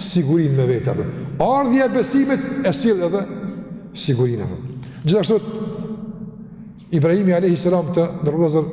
sigurinë me vete. Ardhja e besimit e sill edhe sigurinë edhe. Gjithashtu, Ibrahimi a.s. të nderuar vëllezër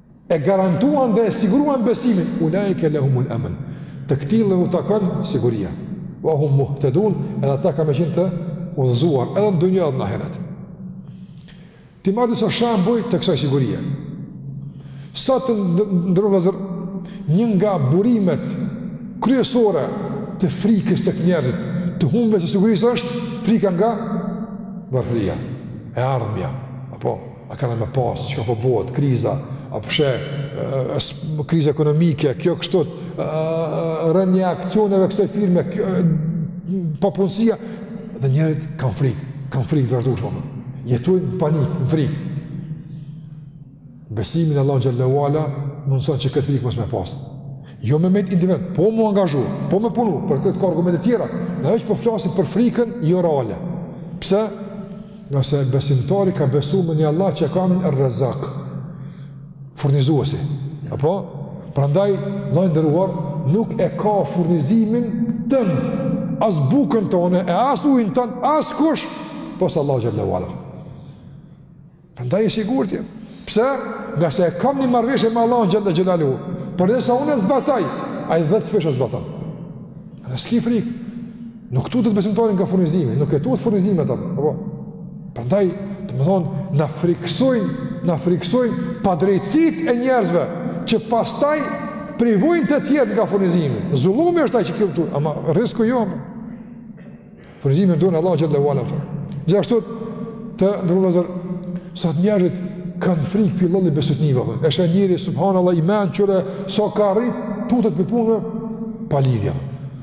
e garantuan dhe e siguruan besimin, ulaike lehumul emn, të këtillëve u takon siguria, ve hum muhtedun, edhe ata kanë me qenë të udhëzuar, edhe në dunja dhe në ahiret. T'i marrim disa shambuj të kësaj sigurie. Sot të nderuar vëllezër, një nga burimet kryesore të frikës tek njerëzit, të humbjes së sigurisë është frika nga varfria, e ardhmja, apo, A kena me pas, çka po bëhet, kriza, a po sheh, po kriza ekonomike, kjo kështu, rënia e aksioneve kësoj firme, kjo, papunësia, dhe njerëzit kanë frikë, kanë frikë të vazhdueshme, jetojnë n'panik, në frikë. Besimi n'Allahun xhelle ue ala, mundëson që këtë frikë mos me pasë. Jo me mejtë indiferent, po mu angazhu, po me punu, për këtë ka argumente tjera, ne veç po flasim për frikën, jo reale. Pse? Nëse besimtari ka besu me një Allah që e ka emrin Rrezak, furnizuesi, apo? Prandaj, vlla i nderuar, nuk e ka furnizimin tënd, as bukën tënde, e as ujin tënd, askush, pos Allahut xhel-le ue ala. Prandaj i sigurt je. Pse? Ngase e kam një marrëveshje me Allahun xhel-le xhelaluhu. Përderisa unë e zbatoj, ai dhjetëfish e zbaton. Mos ki frikë. Nuk tutet besimtari nga furnizimi, nuk e tut furnizimi, apo. Prandaj, domethënë, na frikësojnë, na frikësojnë padrejtësitë e njerëzve, që pastaj privojnë të tjerë nga furnizimi. Zullumi është ai që tut, ama rrisku jo, apo. Furnizimi n'dorë Allahut xhel-le ue ala, apo. Gjithashtu të nderuar vëllezër, sot njerëzit kanë frikë prej lloj-lloj bestytnive, apo. Është njeri, subhanallah, i mençur, so ka rritë, tutet për punë pa lidhje, apo.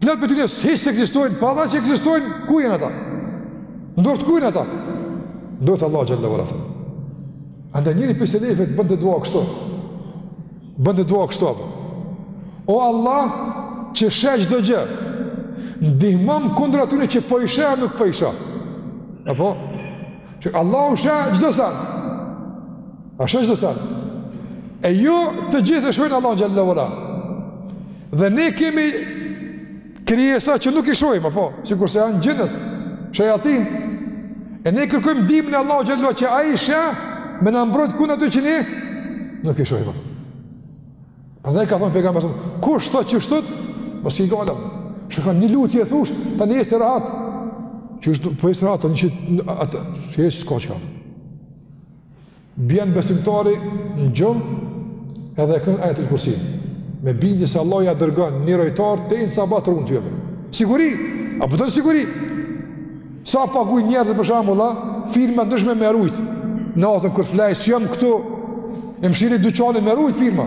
Plot prej tyre hiç s'ekzistojnë, po ata që ekzistojnë, ku janë ata? N'dorë t'kujt janë ata? N'dorë t'Allahut xhel-le ue ala. Andaj njëri prej selefëve bënte dua kështu. Bënte dua kështu. O Allah, që sheh çdo gjë. Ndihmom kundër atyre që po i shoh e nuk po i shoh. Apo që Allahu sheh çdo send. A sheh çdo send? E jo të gjithë e shohin Allahun xhel-le ue ala Dhe ne kemi krijesa që nuk i shohim apo, sikurse janë xhinët, shejatin. E ne kërkojmë ndihmën e Allahut xhel-le që ai sheh me na mbrojt kundër atyre që ne nuk i shohim. Prandaj ka thënë pejgamberi, kush thotë kështu, mos i galo. Shikon një lutje e thosh, tani është rahat. Që është po është rahat, tani që atë, si është skoçka. Bjen besimtari në gjumë edhe e këndon ajetul kursinë. Me bindje se Allahu ja dërgon një rojtar teri në sabah të run ty. Siguri! A po don siguri? Sa paguajnë njerëzit për shembull, a? Firma të ndryshme me rujtë. Natën kur flej, s'jam këtu, e mshili dyqanin me rujtë firma.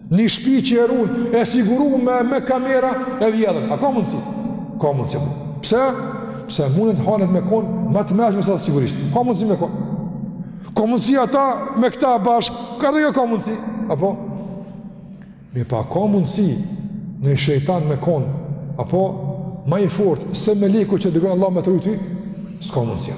Një shpi që e run, e siguru me, me kamera e vjedhin. A ka mundësi? Ka mundësi. Pse? Pse munden hajnat me konë, ma të meçëm se të sigurisht. Ka mundësi me konë. Ka mundësi ata me këta bashkë, ka dhe jo ka mundësi. Apo? Mirëpo a ka mundësi një shejtan me konë, apo ma i fortë, se meleku që e dërgon Allahu me të rujt, s'ka mundësi.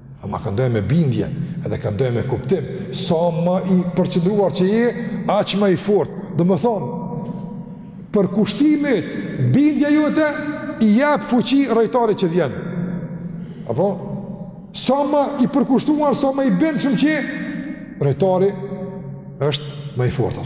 Ama këndoje me bindje, edhe këndoje me kuptim, sa më i përqendruar që je, aq më i fortë. Domethënë, përkushtimi, bindja jote i jep fuqi rojtarit që vjen. Apo sa më i përkushtuar, sa më i bindshëm që je, rojtari është më i fortë.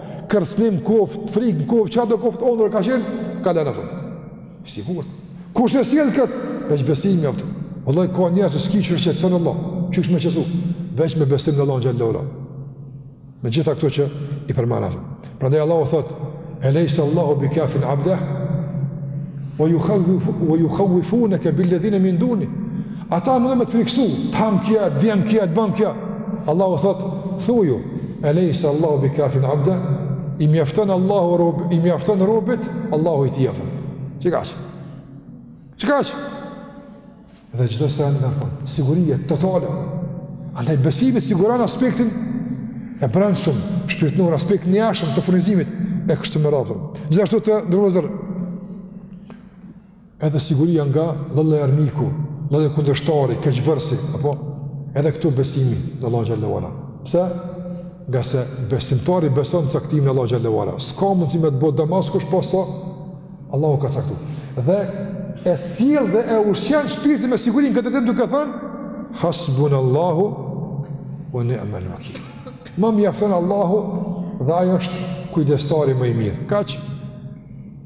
kërcënim koft, frikë koft, çka do koft anor ka qenë, ka lanë atë sigurt. Kush e sjell kët? Veç besimi. Vallahi ka njerëz që s'ki qysh, çon Allah. Qysh me gëzu. Veç me besim në Allah xhallahu ala. Me gjitha këto që i përmenda. Prandaj Allahu thot: "Elejsa Allahu bi kafin abdeh?" Ve juhavvifu ve juhavvifuneke bil-ledhine min dunih. Ata mundën me të friksu, të ham kja, të vjen kja, të ban kja. Allahu thotë, thuju, e lejse Allahu bi kafin abde, i mjafton Allahu rob, i mjafton robit, Allahu i tij. Qekaq. Qekaq. Dhe çdo sen në fund, siguria totale. Andaj besimi siguron aspektin e brendshëm, shpirtnor, aspektin e jashëm të furnizimit e kështu me radhë. Gjithashtu të nderum vllazër, Edhe siguria nga vallahi armiku, vallahi kundërshtari, keqbërësi, apo edhe këtu besimi në Allah xhallahu ala. Pse? Ngase besimtari beson caktimin e Allah xhallahu ala. S'ka mundësi me të bo dam askush po s'e Allahu ka caktu. Dhe e sjell dhe e ushqen shpirtin me sigurinë ka e tij duke thënë hasbunallahu wa ni'mal wakeel. Më mjafton Allahu dhe ai është kujdestari më i mirë. Kaq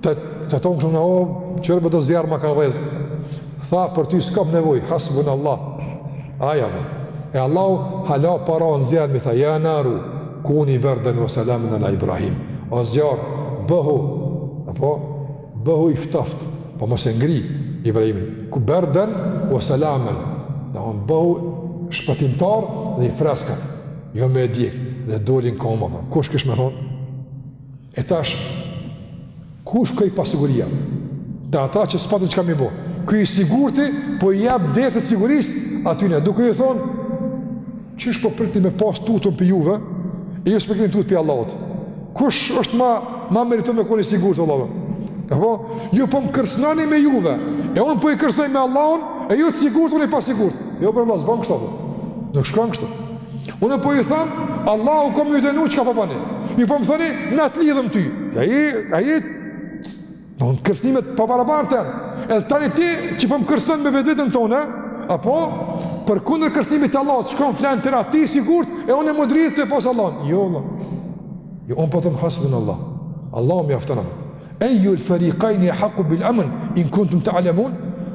Te, te tanë kështu në hava, çfarë bre zjarrmi kanë dhezë. Tha, për ty s'kam nevoj, hasbun Allah. Aja, dhe. E Allahu, hala pa ra në zjarrmi, tha, ja naru, kuni berden vë selamen ala Ibrahim. O zjarr, bëhu, apo, bëhu i ftoft, po mos e ngri, Ibrahim, ku berden vë selamen, bëhu shpëtimtar dhe i freskat, jo me e djekë, dhe dolin koma, kush kish me thonë? E tash, ku shkoj pasiguria? Dhe ata që s'patën çka me i bo. Ky i sigurti, po i jap derset e sigurisë atyne, duke ju thonë, qysh po pritni me pas tutën prej juve, e ju s'e keni tutë prej Allahut. Kush është ma, ma meriton me kon i sigurt, allah? Apo, ju po më kërcnoni me juve, e unë po i kërcnoj me Allahun, e ju të sigurt, unë i pasigurt. Jo, për Allah, s'bon kështu, po. Nuk shkon kështu. Unë po ju them, Allahu ka me ju dënu çka po bani. Ju po më thoni, na të lidhim ty. Ai ai janë kërcënime të pabarabarte. Edhe tani ti që po më kërcënon me vetveten tane, apo përkundër kërcënimit të Allahut, shkon flen rahat i sigurt e unë me u dridh të pos Allahun. Jo vallah. Jo, unë po thom hasbun Allah. Allahu më mjafton. Ejjul ferikajni ehakku bil emn, in kuntum ta'lemun?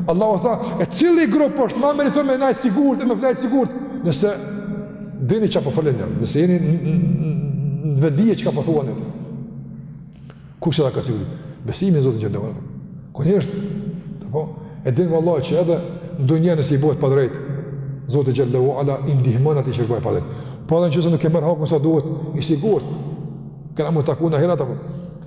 Allahu tha, e cili grup është ma meriton me nejt sigurt e me flejt sigurt? Nëse dini çka po folni dhe, nëse jeni në vetëdije çka po thua po në dhe. Kush e ka sigurët? Besimi në Zotin xhel-le ve ala. Kur njerëzit, apo, e dinë vallahi që edhe në dunja nëse i bëhet pa drejtë, Zoti xhel-le ve ala i ndihmon atij që i bëhet pa drejtë. Po edhe në qoftë se nuk e merr hakun sa duhet, i sigurt. Kena me u taku në ahiret, apo?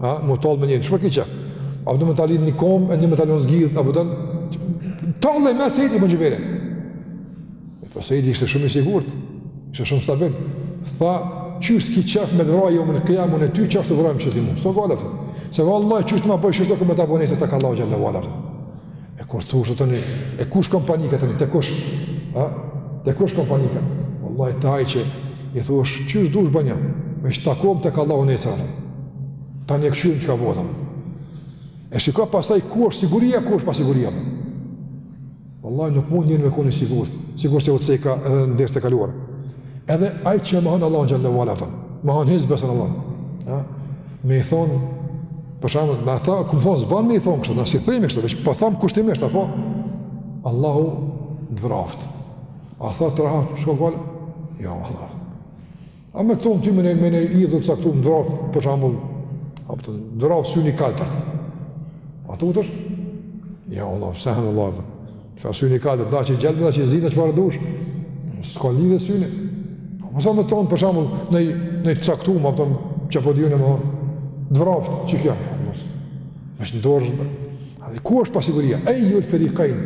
Ha, m'u tallë me njëri, qysh po ki qef? A po do me tallë një kom, e një me tallë në zgjidhë, a po do në... Tallej me Seid bin Xhubejrin. E po Seidi ishte shumë i sigurt, ishte shumë stabil. Tha, qysh ki qef me vra, jo me në kja, më në ty, qysh të vrajmë që ti mu? Së të gale, përdo. Se vallahi, qysh ma bën, qysh kam me ta bo nesër, tek Allahu xhel-le ve ala, përdo. E kur të thoshte tani, te kush kon panika tani, te kush, a? Te kush kon panika? Vallahi te ai që i thoshte qysh dush bënja, me të takom tek Allahu nesër. Tani e kshyrim çka bëhë dhe E shikon pastaj ku është siguria, ku është pasiguria. Vallahi nuk mund njeri me kon i sigurt, sikurse u ceka edhe në ders e kaluar. Edhe ai që e mohon Allahun xhel-le ve ala, mohon hiç s'i beson Allahut. A? Me i thonë, për shembull, me ata, kem thonë, s'ban me i thonë kështu, na s'i themi kështu, veç, po thamë kushtimisht, apo, Allahu të vraftë. A tha të rahat, shko falë? Ja, jo, Allah. A me t'thonë ty me ne, me ni idhull t'caktum t'vraftë, për shembull, apo të vraftë syni i kaltërt. A tutesh? Ja, jo, Allah, sehën Allah, dhe. Sa syni i kaltër, daç i gjelbër, daç i zi, çfarë dush, s'ka lidhje syni. Më sa me thonë, për shembull, në i caktu, më apëton, që po dhjone më thonë, t'vraftë, që kja, më është ndorë, a dhe ku është pasiguria, ejjul ferikajn,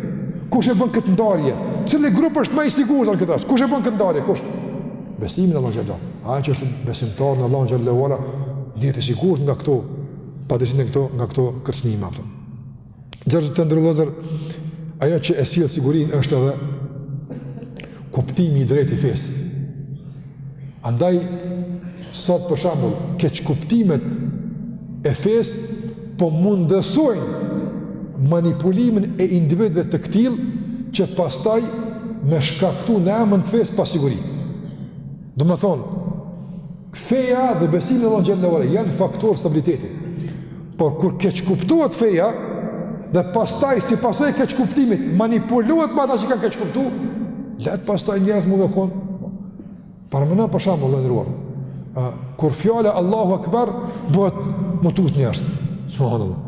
kush e bën këtë ndarje, cili grup është ma i sigurt, në këtë rast, kush e bën këtë ndarje, kush? Besimi n'Allahun xhel-le, ai që është besimtar në Allahun xhel-le, ndihet i sigurt nga këto, pa të sigur nga këto, nga këto kërcnime, apëton. Gjërë të nderuar vëllezër, ajo që e sjell sigurinë është edhe kuptimi i drejtë i fesë. Andaj, sot për shembull, keqkuptimet e fesë po mundësojnë manipulimin e individve të këtillë që pastaj me shkaktu në emën të fesë pasiguri. Domethonë, Feja dhe besimi në Allahun xhel-le ve ala janë faktor stabiliteti. Por kur keqkuptohet feja dhe pastaj si pasojë e keqkuptimit manipulohet me ta që kanë keqkuptu, lehtë pastaj njerëz mun me kon. Para më na për shembull Allahu na ruajt. Ë kur fjala Allahu Akbar bëhet m'u tut njerëz. Subhanallah.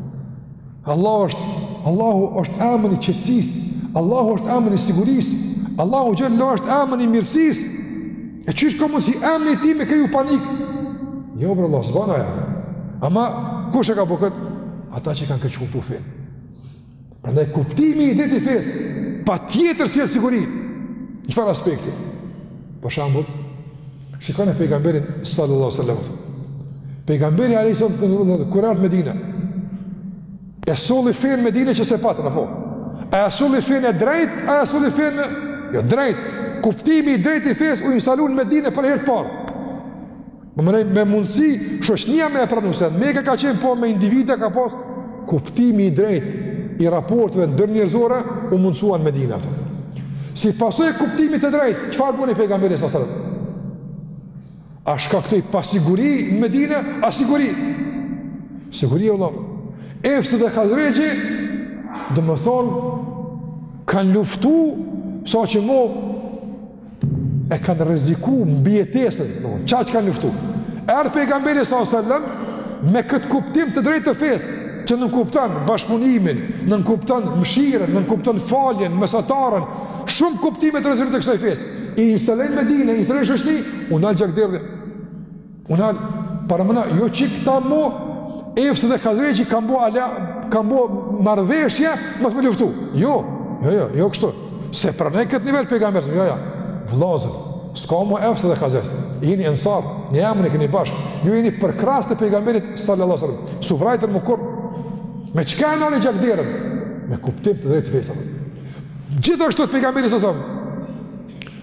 Allahu është, Allahu është emri i qetësisë, Allahu është emri i sigurisë, Allahu xhelle është emri i mirësisë. E qysh ka mundsi emri i tij me kriju panik? Jo, bre, vallah, s'ban ajo. Ama, kush e ka bo këtë? Ata që kanë keqkuptu fenë. Prandaj kuptimi i drejtë i fesë patjetër sjell siguri. Në çfarë aspekti? Për shembull, Shikoni pejgamberin sallallahu alaihi wasallam. Pejgamberi alaihi wasallam kur erdh në Medinë. E solli fenë në Medinë që s'e patën apo. A e solli fenë e drejtë, a e solli fenë jo drejt. Kuptimi i drejtë i fesë u instalua në Medinë për herë të parë. Domethënë me mundësi, shoqnia me e pranu, se n'Meke ka qenë po me individë ka pas, Kuptimi i drejtë i raporteve ndërnjerëzore u mundësuan në Medinë. Si pasojë e kuptimit të drejtë, çfarë boni pejgamberi sallallahu alaihi wasallam? A shkaktoi pasiguri në Medinë, a siguri? Siguri e vëllamë. Evsi dhe Hazrexhi, domethonë, kanë luftu, saqë mo, e kanë rreziku mbijetesën, domthonë, qaq që kanë luftu. Erdh pejgamberi sallallahu alaihi wasallam me këtë kuptim të drejtë të fesë, që nënkupton bashkëpunimin, nënkupton mëshirën, nënkupton faljen, mesataren, shumë kuptime të rëzirë të kësaj fesë. I instalon në Medinë, i instalon shështi, u nal gjakderdhja. U nal, paramendo, jo që këta mo, Evsi dhe Hazrexhi kanë bo, ala, kanë bo marrëveshje, mos me luftu. Jo, jo, jo, jo kështu. S'e pranoi këtë nivel pejgamberi, jo, jo, vllazën, s'ka mo Evs dhe Hazrexh. Jeni ensarë, një emën e keni bashkë, ju jeni përkrahës të pejgamberit, sallallahu sallam, s'u vrajtën më kurrë, me çka e nali gjakderdhjen, me kuptim të drejtë të fesë. Gjithashtu pejgamberi, sallallahu sallam,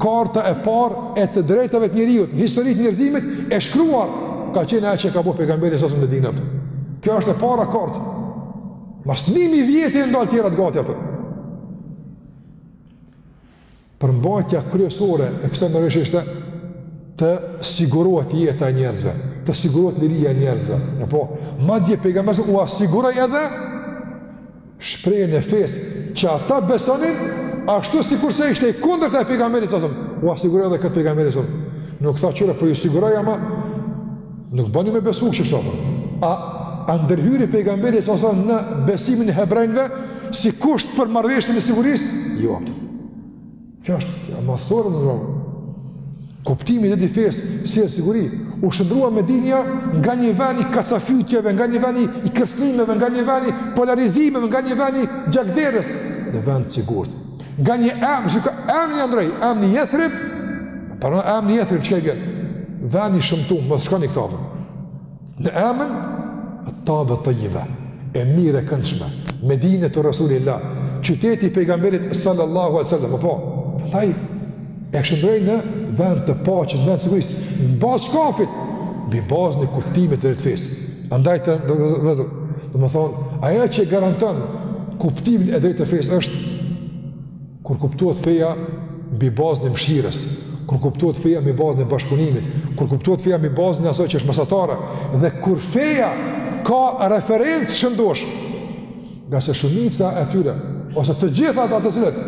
Karta e parë e të drejtave të njeriut, në histori të njerëzimit, e shkruar, ka qenë ajo që ka bo pejgamberi sallallahu alaihi wasallam në Medinë. Kjo është e para kartë. Mas ni mijë vjete kanë dalë tjerat gati, apo. Përmbatja kryesore e kësaj marrëveshje ishte të sigurohet jeta e njerëzve, të sigurohet liria e njerëzve. Apo, madje pejgamberi ua siguroi edhe shprehjen e fesë që ata besonin ashtu sikurse ishte e kundërta e pejgamberit sallallahu alaihi wasallam. Ua siguroi edhe këtë pejgamberi sallallahu alaihi wasallam. Nuk tha kqyr, po ju siguroj ama nuk bëni me besu kështu apo. A a ndërhyri pejgamberi sallallahu alaihi wasallam në besimin e hebrejve si kusht për marrëveshjen e sigurisë? Jo. Kjo është kjo, domethonë të dhërë. Kuptimi i drejtë i fesë sjell siguri, u shndërrua Medina nga një ven i kacafytjeve, nga një ven i kërcnimeve, nga një ven i polarizimeve, nga një ven i gjakderdhjes, në vend të sigurt. Nga një emën, çka, emnin e ndrroi, emni Jethrib, paramendo emni Jethrib, çka i bjen? Ven i shëmtum, mos shkoni n'këtë ven. Në emën Tabe, Tajjibe, e mirë, e këndshme, Medinetu Rasulillah, qyteti i pejgamberit sallallahu alaihi wasallam, po andaj e shndërroi në vend të paqes, vend sigurisë, në bazë çkafit, mbi bazën e kuptimit të drejtë të fesë. Andaj të nderuar vëllezër, domethënë, ajo që garanton kuptimin e drejtë të fesë është Kur kuptohet feja mbi bazën e mëshirës, kur kuptohet feja mbi bazën e bashkëpunimit, kur kuptohet feja mbi bazën e asaj që është mesatare dhe kur feja ka referencë të shëndoshë, ngase shumica e tyre ose të gjitha ata të cilët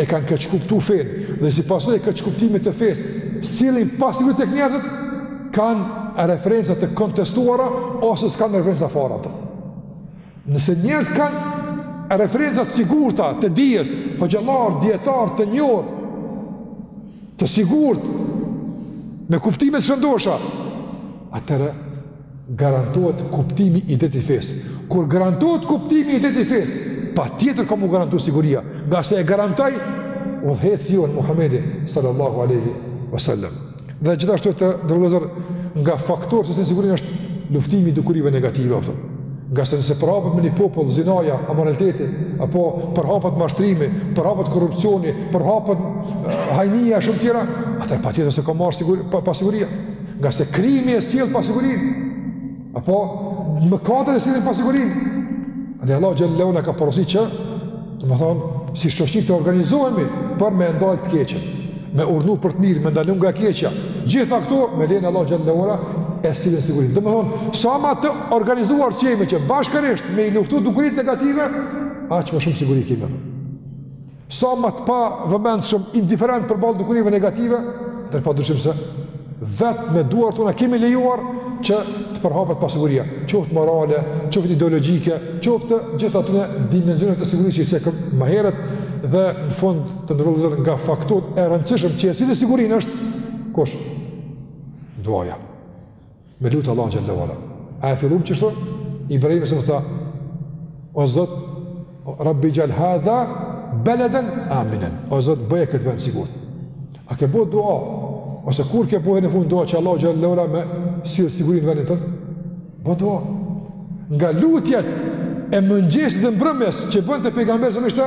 e kanë keqkuptu fenë dhe si pasojë e keqkuptimit të fesë, sillin pasiguri tek njerëzit kanë referenca të kontestuara ose s'kanë referenca fare ato. Nëse njerëzit kanë referenca të sigurta, të dijes, hoxhallarë, dijetarë të njohur, të sigurt me kuptime të shëndosha, atëherë garantohet kuptimi i drejtë i fesë. Kur garantohet kuptimi i drejtë i fesë, patjetër ka m'u garantu siguria, ngase e garantoi udhëheqësi jonë Muhammedi, sallallahu aleyhi wa sallam. Dhe gjithashtu të nderuar vëllezër nga faktorët që sillin sigurinë është luftimi i dukurive negative ato. Ngase nëse përhapet me një popull zinaja, amoraliteti, apo përhapet mashtrimi, përhapet korrupcioni, përhapet eh, hajnia, shumë të tjera, atëherë patjetër se ka me ardh sigur, pa, pasiguria. Ngase krimi e sjell pasigurinë. Apo mëkatet e sillin pasigurinë. Dhe Allahu xhelle ve ala na ka porosit që, domethënë, si shoqni të organizohemi për me e ndalë të keqen, me urdhnu për të mirë, me ndalu nga e keqja. Gjitha këto, me lejen e Allahut xhelle ve ala e sillin sigurinë. Domethënë, sa ma të organizuar që jemi që bashkërisht me i luftu dukuritë negative, aq më shumë siguri kemi. Sa më të pavëmendshëm, indiferentë përballë dukurive negative, atëherë pa dyshim se vetë me duart tona kemi lejuar që të përhapet pasiguria, qoftë morale, qoftë ideologjike, qoftë gjitha atyne dimenzioneve të sigurisë që i cekëm më herët dhe në fund të nderuar vëllezër nga faktorët e rëndësishëm që e sjell sigurinë është, kush? Duaja. Me lutë Allahun xhelle ve ala. A e fillum qeshtu? Ibrahimi alejhi selam tha, o Zot, rabbixh'al hadha, beleden, aminen. O Zot, bëje këtë vend sigur. A ke bo dua, ose kur ke bo herën e fundit dua që Allahu xhelle ve ala me sjellë sigurinë vendin tonë? Bo dua. Nga lutjet e mëngjesit dhe mbrëmjes që bënte pejgamberi alejhi selam ishte,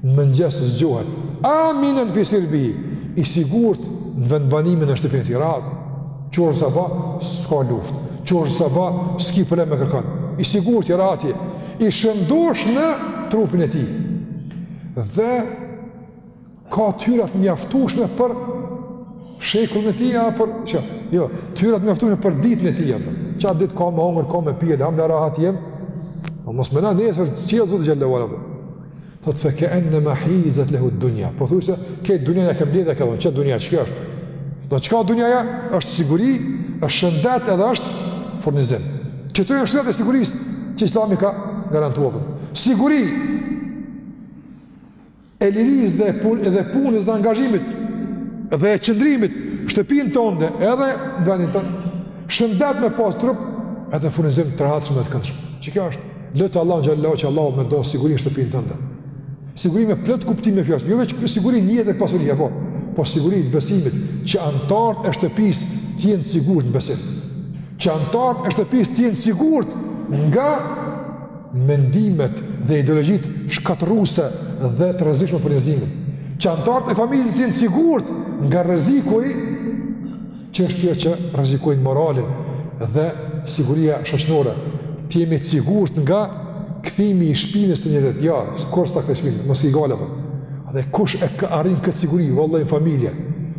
Në mëngjes zgjohet. Aminan fi sirbihi. I sigurt në vendbanimin, në shtëpinë e tij rahat. Qyr sa ba, s'ka luftë. Qyr sa ba, s'ki problem me kërkon. I sigurt je, rahat je. I shëndosh në trupin e tij. Dhe ka të hyra të mjaftueshme për shekullin e tij apo çka? Jo, të hyra të mjaftueshme për ditën e tij apo. Qat ditë ka me hongër, ka me pi, elhamdulila rahat jem. Po mos mendo nesër, çel Zoti xhele ue ala. Thot fe ke ennema hizet lehu dunja. Pothujse, kjo dunja i është mbledh e i është dhon, dunja, çka është? Do çka dunjaja? është siguri, është shëndet edhe është furnizim. Qeto janë shëndet e sigurisë, që islami ka garantuar. Siguri e lirisë dhe, pun, dhe punës dhe angazhimit dhe qëndrimit, n'shtëpinë tonde edhe venin ton, shëndet me pas n'trup edhe furnizim të rahatshme dhe të këndshme. Që kjo është? Lute Allahun xhele ue ala që Allahu me dhon siguri në shtëpinë tënde. Siguri me plot kuptimin e fjalës, jo veç siguri në jetë e pasuri apo, po siguri të besimit që anëtarët e shtëpisë të jenë të sigurt në besim. Që anëtarët e shtëpisë të jenë të sigurt nga mendimet dhe ideologjitë shkatërruese dhe të rrezikshme për njerëzimin. Që anëtarët e familjes të jenë të sigurt nga rreziku i çështjeve që rrezikojnë moralin dhe siguria shoqënore, të jemi të sigurt nga kthimi i shpinës të njëri-tjetrit. Kur s'ta kthen shpinë, mos ki gajle, po. Dhe kush e arrin këtë siguri, vallahi në familje.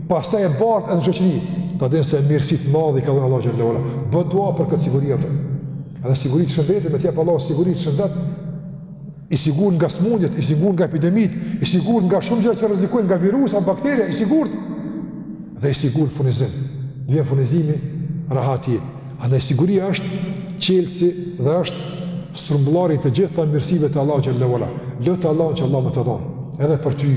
Pastaj e bart në shoqëri, ta din se mirësi t'madhe i ka dhënë Allahu xhele ue ala. Bo dua për këtë siguri atë. Edhe siguri të shëndetit me t'jap Allahu siguri n'shëndet. i sigurt nga sëmundjet, i sigurt nga epidemitë, i sigurt nga shumë gjëra që rrezikojnë nga virusa, bakteria, i sigurt dhe i sigurt n'furnizim. T'vjen furnizimi, rahat je. Andaj siguria është çelësi dhe është strumbullari i të gjitha mirësive të Allahut xhele ue ala. Lut Allahun që Allahu me ta dhon, edhe për ty,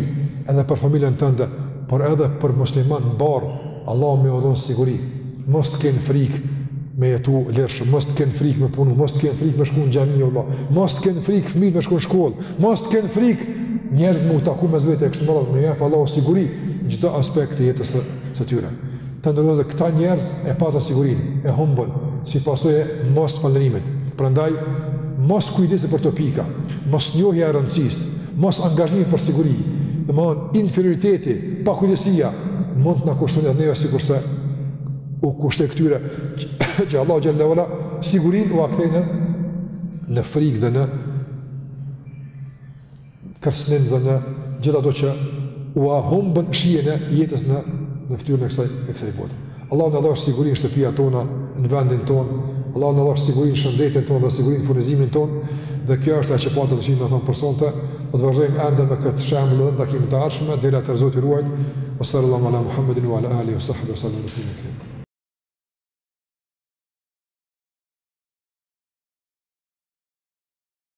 edhe për familjen tënde, por edhe për musliman mbarë Allahu me u dhon siguri, mos të kenë frikë me jetu lirshëm, mos të kenë frikë me punu, mos të kenë frikë me shku në xhami, vallah. mos të kenë frikë fëmijët me shku në shkollë, mos të kenë frikë njerëzit me u taku mes veti e kështu me radhë, me jap Allahu siguri në çdo aspekt të jetës së tyre. Të nderuar, këta njerëz e patën sigurinë, e humbën, si pasojë e mosfalënderimit. Prandaj, moskujdesi për këto pika, mosnjohja e rëndësisë, mosangazhimi për siguri, domethënë, inferioriteti, pakujdesia, mund të na kushtojë edhe neve sikurse u kushtoi këtyre që, që Allahu xhele ue ala sigurinë ua ktheu në frikë dhe në kërcënim dhe në gjitha ato që ua humbën shijen e jetës në, në fytyrën e kësaj, e kësaj bote. Allahu na dhashtë sigurinë në shtëpia tona, në vendin tonë, Allahu na dhashtë sigurinë në shëndetin tonë dhe sigurinë në furnizimin tonë, dhe kjo është ajo që patëm të deshim me thonë për sonte, do të vazhdojmë ende me këtë temë edhe n'takimet e ardhshme, deri atëherë Zoti ju ruajt, ue sallallahu ala Muhammedin, ue ala alihi ue sahbihi ue sel-lem teslimen kethira,